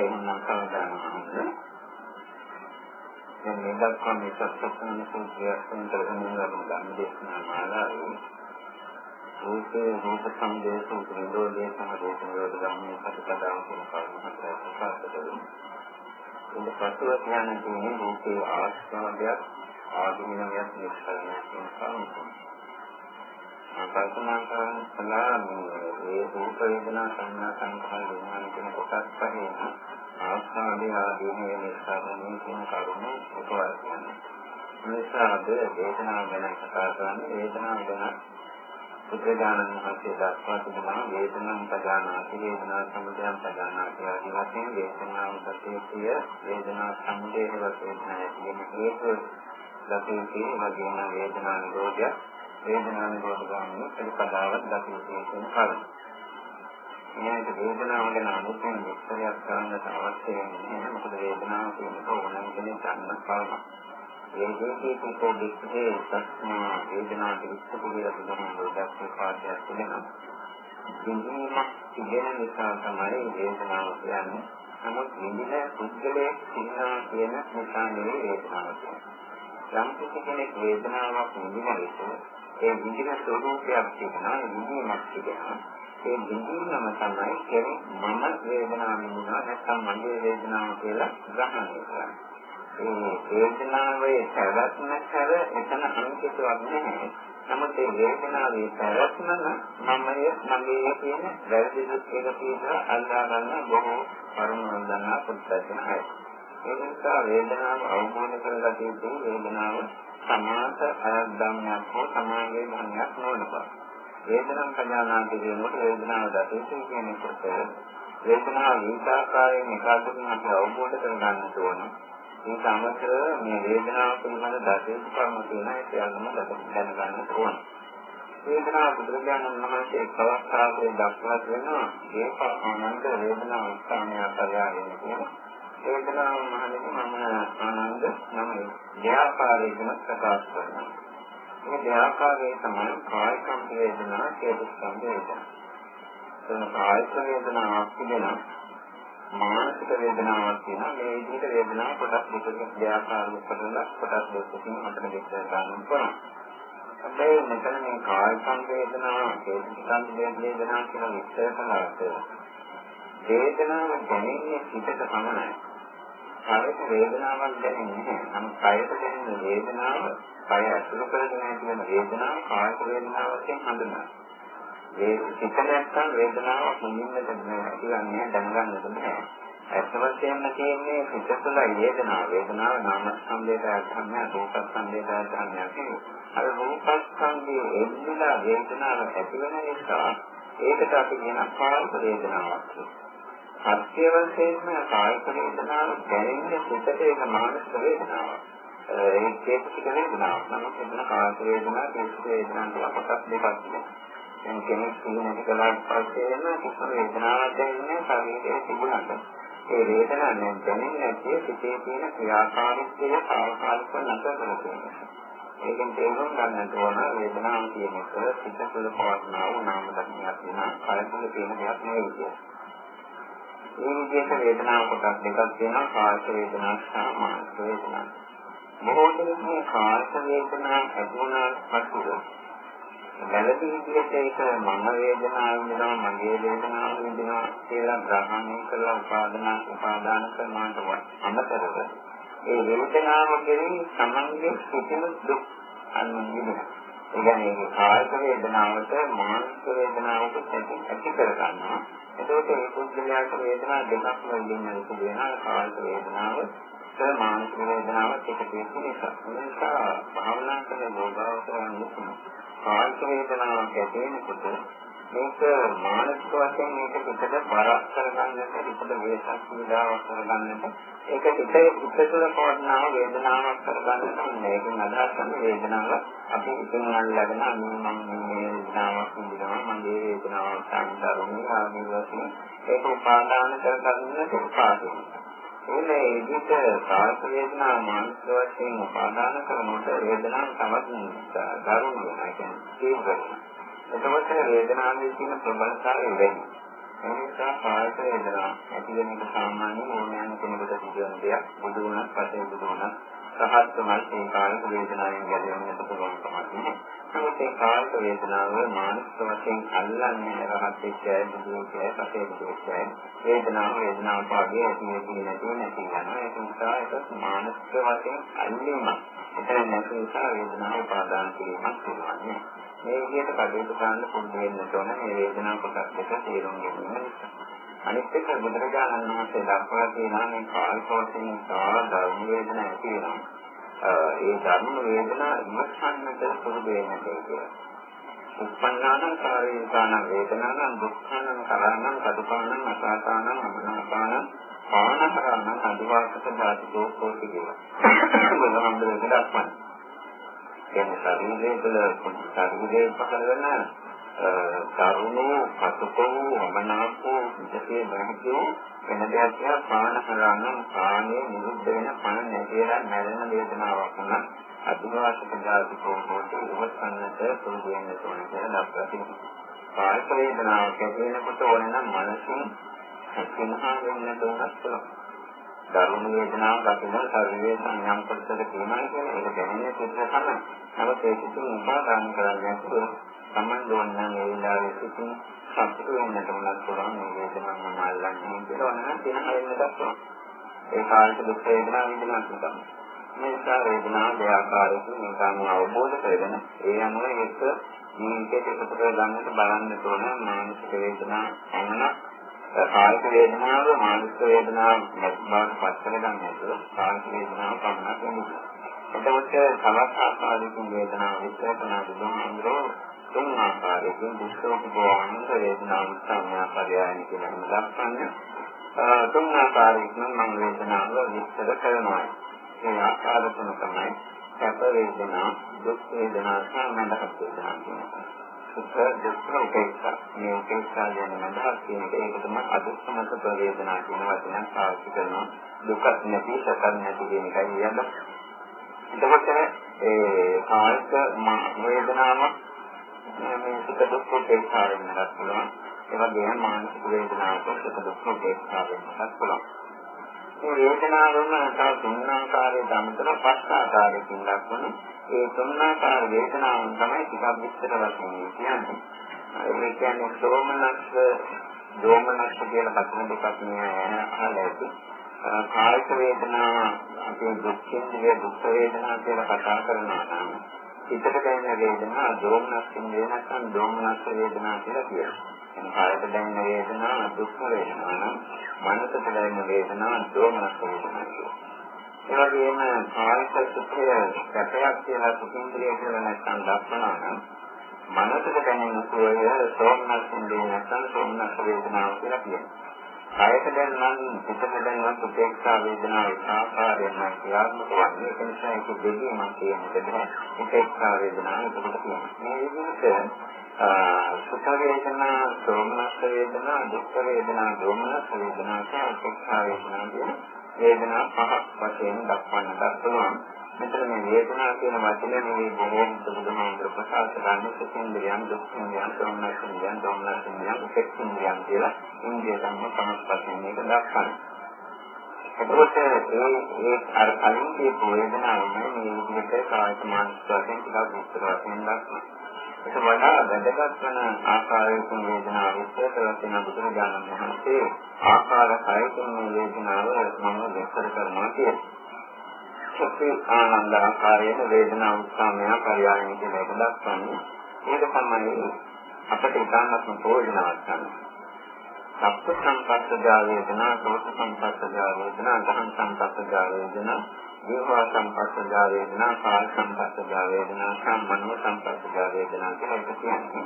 හොඳයි මම කවදාද දැන් මේ දක්වා මේ සත්‍යස්ථාන සූත්‍රයෙන් කරගෙන යන ධර්ම දේශනා මාලාවේ රූපේ රූප සංදේශ උපනිරෝධය සහ රූප නිරෝධ ගාමී ප්‍රතිපදාව කියන කරුණු හතර ප්‍රකාශ කරනවා. ඉතින් පස්ව ඥාන කියන්නේ රූපේ ආස්වාදයක් ආධිනවයක් නිස්සාරණය කියන කරුණු. කල්පනා කරන සලා මේ රූප වේදනා සංඥා සංඛාර විඥාන කියන කොටස් පහේන ආස්වාදයේ ආදීනේ නිස්සාරණය කියන කරුණු උපවාස කියන්නේ. නිසා අද වේදනාව ගැන කතා කරන්නේ වේදනාව ගැන බුදුරජාණන් වහන්සේ දක්වා තිබෙනවා වේදනං පදානාති වේදනා සමුදයං පදානාති ආදී වශයෙන් වේදනාව සත්‍යය වේදනා සමුදය වශයෙන් කියන හේතු ලබන්නේ වගේම වේදනා නිරෝධය වේදනා නිරෝධ ගාමී ප්‍රතිපදාවක් දකින්නේ කියන කාරණා. මේක වේදනාව ගැන අනුකූල විස්තරයක් කරන්නට අවශ්‍ය වෙන්නේ මොකද වේදනාව කියනකොට ඕනම කෙනෙක් ගන්න කවම. ඒ දෙකේ පිටේ දෙකේ සත්‍යනා වේදනා දෙක පිළිවෙල පිළිබඳව ගොඩක් පාඩයක් තිබෙනවා. විඳීමක් තිබෙන නිසා තමයි වේදනාව කියන්නේ. නමුත් විඳින පුද්ගලයෙක් ඉන්නවා කියන නිසා නෙවෙයි වේදනාව කියන්නේ. යම් කෙනෙක් වේදනාවක් විඳින විට ඒ විඳින ස්වરૂපයක් තිබෙනවා, විඳීමක් තිබෙනවා. ඒ විඳීමම තමයි කෙනෙක් මම වේදනාව විඳිනවා නැත්නම් මගේ වේදනාව කියලා ග්‍රහණය කරන්නේ. ඒ වේදනාවේ පැවැත්ම හැර එතන අනිත්‍යයක් නැහැ. නමුත් ඒ වේදනාවේ පැවැත්මම මමය මගේ කියන වැරදි දුක් එක තියෙනවා අල්ලා ගන්න බොහෝ කරුණු දන්නා පුද්ගලයන්යි. ඒ නිසා වේදනාව අවබෝධ කරගත යුතු වේදනාව සමාත අයද්දම්යක් හෝ සමාගයේ ධර්මයක් නොවන බව. වේදනම් පඥානාන්ති කියනකොට වේදනාව දතේසි කියන එකට වේදනාව විකාකාරයෙන් එකාගකින් අපි අවබෝධ කරගන්න ඕන. මේ සමතර මේ වේදනාව පිළිබඳ දතේසි කර්ම තියෙන එක යන්නම දැනගන්න ඕන. වේදනාව බුදුරජාණන් වහන්සේ එක් අවස්ථාවකදී දක්වලා තියෙනවා ඒක ආනන්ද වේදනාව ස්ථානය පරියාගෙන කියන වේදනාව මහණෙනි මම ආනන්ද නම් ව්‍යාපාරයෙන් ප්‍රකාශ කරනවා. මේ දෙආකාරයේ තමයි කායික වේදනා, චේතසික වේදනා. එතන කායික වේදනාවක් තිබෙනවා. මානසික වේදනාවක් තියෙනවා. මේ විදිහට වේදනාව කොටස් දෙකකින් දෙආකාරව කරලා කොටස් දෙකකින් අපිට දෙක ගන්න පුළුවන්. හැබැයි මෙතන මේ කායික වේදනාව, චේතසික වේදනා කියන විස්තර කරලාට වේදනාව දැනෙන්නේ පිටට පමණයි. කායික වේදනාවක් දැනෙන්නේ නැහැ. නමුත් කායික දැනෙන වේදනාව කය ඇසුරු කරගෙන තියෙන වේදනාව කායික වේදනාවකින් හඳුනනවා. ඒ සිත නැත්තම් වේදනාවක් මුලින්ම කියන්නේ දැනගන්නත් බෑ. ඇත්ත වශයෙන්ම තියෙන්නේ සිත තුළ වේදනාව. වේදනාව නාම ස්කන්ධයට අධ්‍යාත්මය, රූප ස්කන්ධයට අධ්‍යාත්මය කියන්නේ. අර රූප ස්කන්ධයේ එන්නිලා වේදනාව ඇති වෙන නිසා ඒකට අපි කියන කායික වේදනාවක් කියනවා. සත්‍ය වශයෙන්ම කායික වේදනාව දැනෙන්නේ සිතට ඒක මානසික වේදනාවක්. ඒ චේතසික වේදනාවක්. නමුත් එතන කාය වේදනා, චේතසික වේදනා කියලා කොටස් දෙකක් තියෙනවා. දැන් කෙනෙක් සිහිනට කළාට පස්සේ එන කිසිම වේදනාවක් දැනෙන්නේ ශරීරයේ තිබුණාට. ඒ වේදනාව දැනෙන්නේ නැති සිතේ තියෙන ක්‍රියාකාරීත්වය සාවකාලිකව නැතර කරගන්නවා. ඒකෙන් තේරුම් ගන්නට ඕන වේදනාව කියන එක සිත තුළ පවත්නා වූ නාම ධර්මයක් වෙනා කය තුළ තියෙන දෙයක් නෙවෙයි කියන්නේ. මේ විදිහට වේදනාව කොටස් දෙකක් තියෙනවා කායික වේදනා සහ මානසික වේදනා. බොහෝ දෙනෙක් මේ කායික වේදනා ඇතිවනාට පසුව වැළපී විදිහට ඒක මම වේදනාව වෙනවා මගේ වේදනාව වෙනවා කියලා ග්‍රහණය කරලා උපාදාන උපාදාන කරනාට අමතරව ඒ වේදනාව කෙරෙහි සමන්ගේ සිටින දුක් අනුන්විදෙනවා. ඒ කියන්නේ කායික වේදනාවට මානසික වේදනාවට ඇති කර ගන්නවා. එතකොට ඒ පුද්ගලයාට වේදනා දෙකක් වලින් වෙනවා කායික වේදනාව මානසික වේදනාවක් එකතු වෙන නිසා. ඒ නිසා භාවනා කරන යෝගාවචරයන් විසින් කායික වේදනාවක් ඇති වෙනකොට මේක මානසික වශයෙන් මේක පිටට බරක් කරගන්නට පිටට වේසක් පීඩාවක් කරගන්නට ඒක පිටේ පිටතට පවර්ණා වේදනාවක් කරගන්නට මේකෙන් අදහස් කරන වේදනාව අපි ඉතින් අල්ලගෙන මම මේ වේදනාවක් විඳිනවා මගේ වේදනාවක් සංකරණය ආදී වශයෙන් ඒක උපාදාන කරගන්නට උපාදාන මේ විදිහට කායික වේදනා මානසික වශයෙන් උපාදාන කරනකොට වේදනාව තවත් දරුණු වෙනවා කියන්නේ තීව්‍ර වෙනවා. එතකොට වේදනාවේ තියෙන ප්‍රබලතාවය වැඩි. ඒ නිසා කායික වේදනා ඇති වෙන එක සාමාන්‍ය ඕනෑම කෙනෙකුට සිදුවන දෙයක්. බුදු වුණත්, පසේ බුදු වුණත්, සහත් තමයි ඒ කායික වේදනාවෙන් ගැලවෙන්නට පුළුවන් කමක් නැහැ. නමුත් ඒ කායික වේදනාව මානසික වශයෙන් අල්ලන්නේ රහත් එක්කයි, බුදු එක්කයි, පසේ බුදු එක්කයි. වේදනාව වේදනාව පාගේ ඇති වෙන්නේ නැති නැති යනවා. ඒක නිසා ඒක මානසික වශයෙන් අල්ලීමක්. එතන නැති නිසා වේදනාව උපාදාන කිරීමක් වෙනවා. මේ විදිහට කටයුතු කරන්න පුරුදු වෙන්න ඕන මේ වේදනාව කොටස් දෙක තේරුම් ගැනීම නිසා. අනිත් එක බුදුරජාණන් වහන්සේ දක්වලා තියෙනවා මේ කායිකෝසින් සාර ධර්ම වේදනා ඇති වෙනවා. ඒ ධර්ම වේදනා ඉමස්සන්නට පුරුදු වෙන්න කියලා. උපන්නාන කායේසාන වේදනාන දුක්ඛාන කරණං කදුපානං අසාතානං අමනාපාන පානහරණං අදිවාසක ධාතුකෝ කෝටි කියලා. බුදුහාමුදුරුවෝ දක්වන්නේ කියන්නේ ශරීරයේ තුළ ශරීරයේ පහළ වෙන කරුණෝ පසුකෝ වමනාකෝ ඉතේ බහිතෝ වෙන දෙයක් කියලා පාන කරනම් පානේ නිරුද්ධ වෙන පණ නැතිලා මැරෙන වේදනාවක් වුණා අදිවාසික ධාතුකෝ හොතේ ඉවසන්නට පුරුදු වෙන්න ඕන කියලා දක්වලා තියෙනවා. කායික වේදනාවක් ඇති වෙනකොට ඕන නම් මනසින් සිනහා වෙන්න ඕනක් පුළුවන්. ධර්ම වේදනාවක් දකින ශරීරයේ සංයම් කොටසක තියෙනවා කියන එක දැනෙන්නේ සිද්ධ තමයි. නමුත් ඒ කිසිම උපාදාන කරන්නේ නැතුව Taman දෝන්න මේ වෙලාවේ සිටින් සතුට වෙන්නට උනත් පුළුවන් මේ වේදනාව මම අල්ලන්නේ කියලා නම් දින හරින්නට පුළුවන්. ඒ කායික දුක් වේදනා විඳිනවා තමයි. මේ නිසා වේදනාව දෙආකාරයකින් නිකන් අවබෝධ කරගෙන ඒ අනුව ඒක ජීවිතයට එකතු කර ගන්නට බලන්න ඕන මානසික වේදනා අන්නක් කායික වේදනාව මානසික වේදනාව බවට පත් කරගන්න නැතුව කායික වේදනාව පමණක් නෙමෙයි. එතකොට තවත් ආකාරයකින් වේදනාව විස්තර කරන බුදුහාමුදුරුවෝ තුන් ආකාරයකින් දුෂ්කෝප භවන වේදනාව සම්මාපරයයන් කියලා දක්වන්නේ. තුන් ආකාරයකින් මම වේදනාව විස්තර කරනවා. මේ ආකාර තුන තමයි සැප වේදනා, දුක් වේදනා සහ මඳහත් වේදනා කියනවා. සුඛ දුක්ඛ උපේක්ෂා. මේ උපේක්ෂා කියන මඳහත් කියන එක ඒක තමයි අදුක්ඛමත ප්‍රවේදනා කියන වචනයන් පාවිච්චි කරනවා. දුක නැති සැප නැති කියන එකයි කියන්නේ. එතකොට ඒ කායික වේදනාව මේ සුඛ දුක්ඛ උපේක්ෂා වෙනවත් පුළුවන්. ඒ වගේම මානසික වේදනාවක සුඛ දුක්ඛ උපේක්ෂා වෙනවත් පුළුවන්. මේ වේදනාවම තව තුන් ආකාරයේ දමතර පස් ආකාරයකින් දක්වන ඒ තුන්ආකාර වේදනාවන් තමයි ටිකක් විස්තර වශයෙන් කියන්නේ. ඒ කියන්නේ සෝමනස්ස, දෝමනස්ස කියලා වචන දෙකක් මේ අහලා ඇති. කායික වේදනා අපි දුක්ඛින්දිය දුක් වේදනා කියලා කතා කරනවා නම් හිතට දැනෙන වේදනා දෝමනස්සින් වෙනසම් දෝමනස්ස වේදනා කියලා කියනවා. එන කායයට දැනෙන වේදනා දුක් වේදනා නම් මනසට දැනෙන වේදනා දෝමනස්ස වේදනා කියලා. ඒ වගේම කායික සුඛය සැපයක් කියලා සුඛින්ද්‍රිය කියලා නැත්නම් දක්වනවා නම් මනසට දැනෙන සුවය සෝමනස්සින් දෙන්නේ නැත්නම් සෝමනස් වේදනාව කියලා කියනවා. කායක දැනන පිටක දැනන උපේක්ෂා වේදනාව ආකාරයෙන් ක්‍රියාත්මක වන්නේ ඒ නිසා ඒක දෙකේ මම කියන්නේ උපේක්ෂා වේදනාව එතකොට කියනවා. මේ විදිහට සුඛ වේදනා, සෝමනස් වේදනා, දුක් වේදනා, දෝමනස් වේදනා සහ උපේක්ෂා වේදනා කියන වේදනා පහක් වශයෙන් දක්වන්නට පුළුවන්. මෙතන මේ වේදනා කියන වචනේ මේ බොහෝම සුදුමහාන්තර ප්‍රකාශ කරන සුඛින්ද්‍රයන්, දුක්ඛින්ද්‍රයන්, සෝමනසින්ද්‍රයන්, දෝමනසින්ද්‍රයන්, උපේක්ෂින්ද්‍රයන් කියලා ඉන්දිය ධර්ම පහක් වශයෙන් මේක දක්වනවා. එතකොට ඒ ඒ අර කලින් කියපු වේදනාව මේ විදිහට කායික මානසික වශයෙන් ටිකක් විස්තර වශයෙන් දක්වනවා. ඒක වඩා වැදගත් වන ආකාරයකින් වේදනාව විස්තර කරලා තියෙන බුදුරජාණන් වහන්සේ ආකාර හයකින් මේ වේදනාව මම විස්තර කරනවා කියලා. සත්‍ය ආනන්ද ආකාරයේ වේදනා උත්සාහය පරියායන කියන එක දක්වන්නේ. ඒක තමයි අපිට ඉතාමත්ම ප්‍රයෝජනවත් ගන්න. සත්‍ය සංපස්සජා වේදනා, සෝත සංපස්සජා වේදනා, දහම් සංපස්සජා වේදනා විහා සංපස්සජා වේදනා, කාල සංපස්සජා වේදනා, සම්මනෝ සංපස්සජා වේදනා කියලා එක කියන්නේ.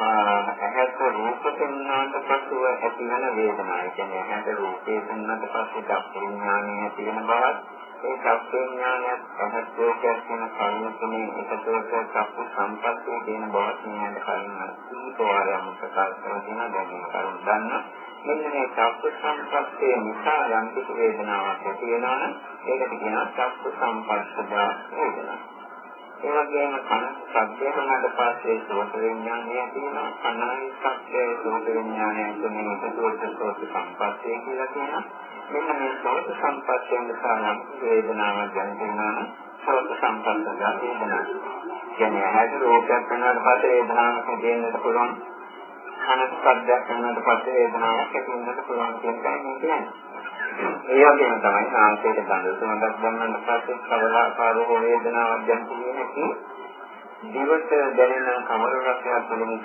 ඇහැට රූප පෙන්වන්නට පසුව ඇති වෙන වේදනාව. ඒ කියන්නේ ඇහැට රූපේ පෙන්වන්නට පස්සේ දක්ෂ විඥානය ඇති වෙන බවත්, ඒ දක්ෂ විඥානයත් ඇහැට රූපයක් වෙන කර්ම තුනේ එකතුවක චක්කු සංපස්සේ කියන බවත් මෙයාට කලින් දීපවාරයම ප්‍රකාශ කරලා තියෙනවා දැන් මේ කරුණ දන්නා. මෙන්න මේ චක්ක සංපස්සේ නිසා යම් කිසි වේදනාවක් ඇති වෙනවා නම් ඒකට කියනවා චක්ක සංපස්සදා වේදනා. ඒ වගේම කන ශබ්දය වුණාට පස්සේ සෝත විඥානය තියෙනවා කනයි ශබ්දයේ සෝත විඥානය තුනේ සෝත සෝත සම්පස්සේ කියලා කියනවා. මෙන්න මේ සෝත සම්පස්යෙන් නිසා නම් වේදනාවක් දැනෙනවා සෝත සම්පස්සය වේදනාව කියන්නේ ඇහැට රූපයක් වෙනාට පස්සේ වේදනාවක් දැනෙන්නට පුළුවන්. කනට ශබ්දයක් වෙනාට පස්සේ වේදනාවක් ඇති වෙන්නට පුළුවන් කියන එකයි කියන්නේ ඒ වගේම තමයි නාසයට ගඳ සුවඳක් දැනෙන්න පස්සේ කවලාකාරෝ වේදනාවක් දැනෙන්නේ නැති දිවට දැනෙන කමර රසයක් තුළින්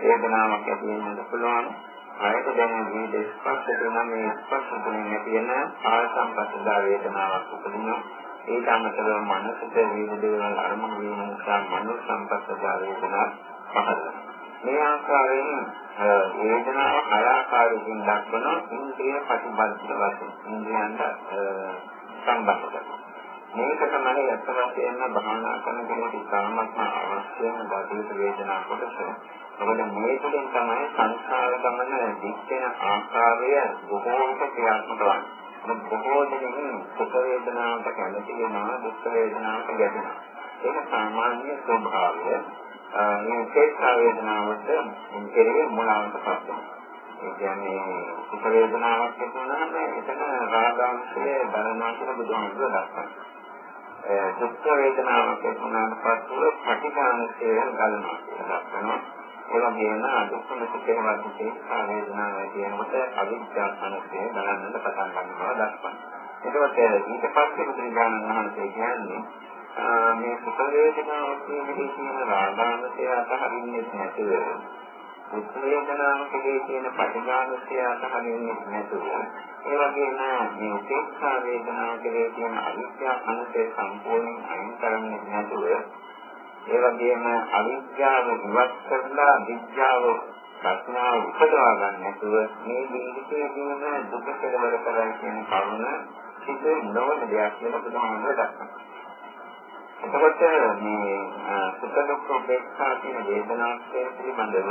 වේදනාවක් ඇති වෙන්නත් පුළුවන්. ආයත දැනෙන විවිධ ස්පර්ශ තුන මේ ස්පර්ශ තුලින් ඇති වෙන ආසම්පස්සදා වේදනාවක් උපදිනවා. ඒක අමතරව මනසට විවිධ දේවල් අරමුණු වීම නිසා මනෝ සම්පස්සදා වේදනාවක් පහළ වෙනවා. මේ ආකාරයෙන් වේදනාව හය ආකාරයකින් දක්වන ඉන්ද්‍රිය ප්‍රතිබද්ධ වශයෙන් ඉන්ද්‍රියන්ට සම්බන්ධ කරනවා. මේක තමයි අත් වශයෙන්ම භාවනා කරන කෙනෙකුට ඉතාමත්ම අවශ්‍යම බාධිත වේදනා කොටස. මොකද මේ තුළින් තමයි සංස්කාර ගමන දික්කෙන ආකාරය බොහෝ විට ක්‍රියාත්මක වන්නේ. බොහෝ දෙනෙක් සුඛ වේදනාවට කැමති වෙනවා දුක් වේදනාවට ගැටෙනවා. ඒක සාමාන්‍ය ස්වභාවය. මේ ශේෂ්ඨ වේදනාවට කෙරෙහි මුලාවටපත් වෙනවා. ඒ කියන්නේ සුඛ වේදනාවක් තිබුණාම එතන රාගාංශය බලනවා කියලා බුදුහාමුදුරුවෝ දක්වනවා. ඒ දුක් වේදනාවක් තිබුණාට පස්සේ පටිඝාංශය ගලනවා කියලා දක්වනවා. ඒ වගේම දුක්ඛ සුඛේ වර්ධිතේ වේදනාව කියනකොට අවිද්‍යාවන්සේ බලන්නට පටන් ගන්නවා දක්වනවා. එතකොට ඊට පස්සේ බුදුරජාණන් වහන්සේ කියන්නේ මේ සුඛ වේදනාව කියන්නේ කියන රාගාංශය අතහරින්නේ නැතුව දුක් වේදනාව කියන පටිඝාංශය අතහරින්නේ නැතුව ඒ වගේම මේ උපේක්ෂා වේදනාව කියන අවිද්‍යා අනුසය සම්පූර්ණයෙන් අයින් කරන්නේ නැතුව ඒ වගේම අවිද්‍යාව ඉවත් කරලා විද්‍යාව ප්‍රඥාව උපදවා ගන්න නැතුව මේ ජීවිතයේදීම දුක කෙලවර කරයි කියන කරුණ සිදු නොවන දෙයක් කියලා බුදුහාමුදුරුවෝ දක්වනවා. එතකොට මේ සුඛ දුක්ඛ උපේක්ෂා කියන වේදනාස්කය පිළිබඳව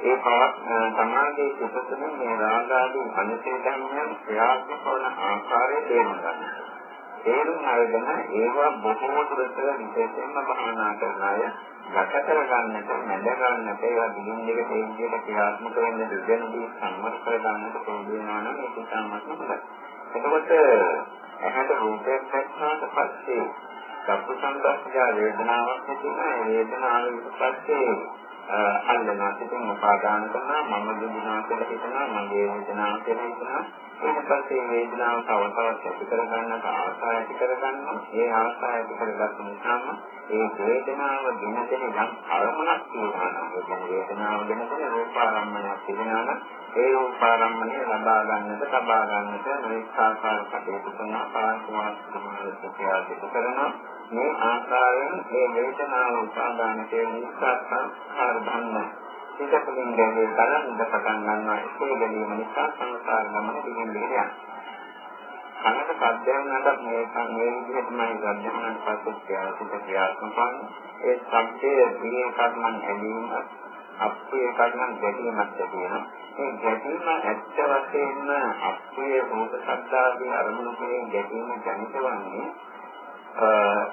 ඒ පවත් සමාධියේ සුපතන මේ රාගාදී අනිත්‍ය ධර්මයන් ක්‍රියාත්මක වන ආකාරය තේරුම් ගන්න. තේරුම් අරගෙන ඒවා බොහෝ දුරට විශේෂයෙන්ම භාවනා කරන අය ගත කර ගන්නට, නැද ගන්නට, ඒවා දිගින් දිගට ඒ විදිහට ක්‍රියාත්මක වෙන්න දෙදෙනදී සම්මත කර ගන්නට පුළුවන් වෙනවා නම් ඒක තමයි හොඳයි. එතකොට ඇහැට රූපයක් දැක්නාට පස්සේ සබ්බ සංගස්සා වේදනාවක් තිබුණා ඒ වේදනාව පස්සේ අල්ලනවා. සිතින් උපාදාන කරනවා. මම දුන්නා කියලා හිතනවා. මගේ වේදනාව කියලා හිතනවා. ඊට පස්සේ වේදනාව තව තවත් ඇති කර ගන්නට ආසාව ඇති කර ගන්නවා ඒ ආසාව ඇති කරගත්ත නිසාම ඒ වේදනාව දින දින යම් අරමුණක් තියෙනවා. නම් වේදනාව ගැන දෙන රූපාරම්මණයක් තිබෙනවා නම් ඒ රූපාරම්මණය ලබා ගන්නට ලබා ගන්නට මේ ආකාර කටයුතු කරන පාස්වාස්තුමාල සුඛය කරනවා. මේ ආකාරයෙන් මේ වේදනාව උපාදාන කියන නිස්සාර ධර්ම සිතකලින් ගැලේ බලන්න පටන් ගන්නවා ඒ ගැලීම නිසා සංසාර ගමන දිගින් දිගට යනවා. කනට සද්දයන් නඩක් මේ මේ විදිහටමයි ගන්නහන් පස්සේ ක්‍රියාසිත ක්‍රියාත්මක ඒ සම්පේ දිනේ කර්මන් ඇලීම අපේ කර්මන් ගැටීමක් තියෙනවා. මේ ගැටීම ඇත්ත වශයෙන්ම අපේ රූප සද්දාදී අරමුණු කෙරෙහි ගැටීම ජනිත වන්නේ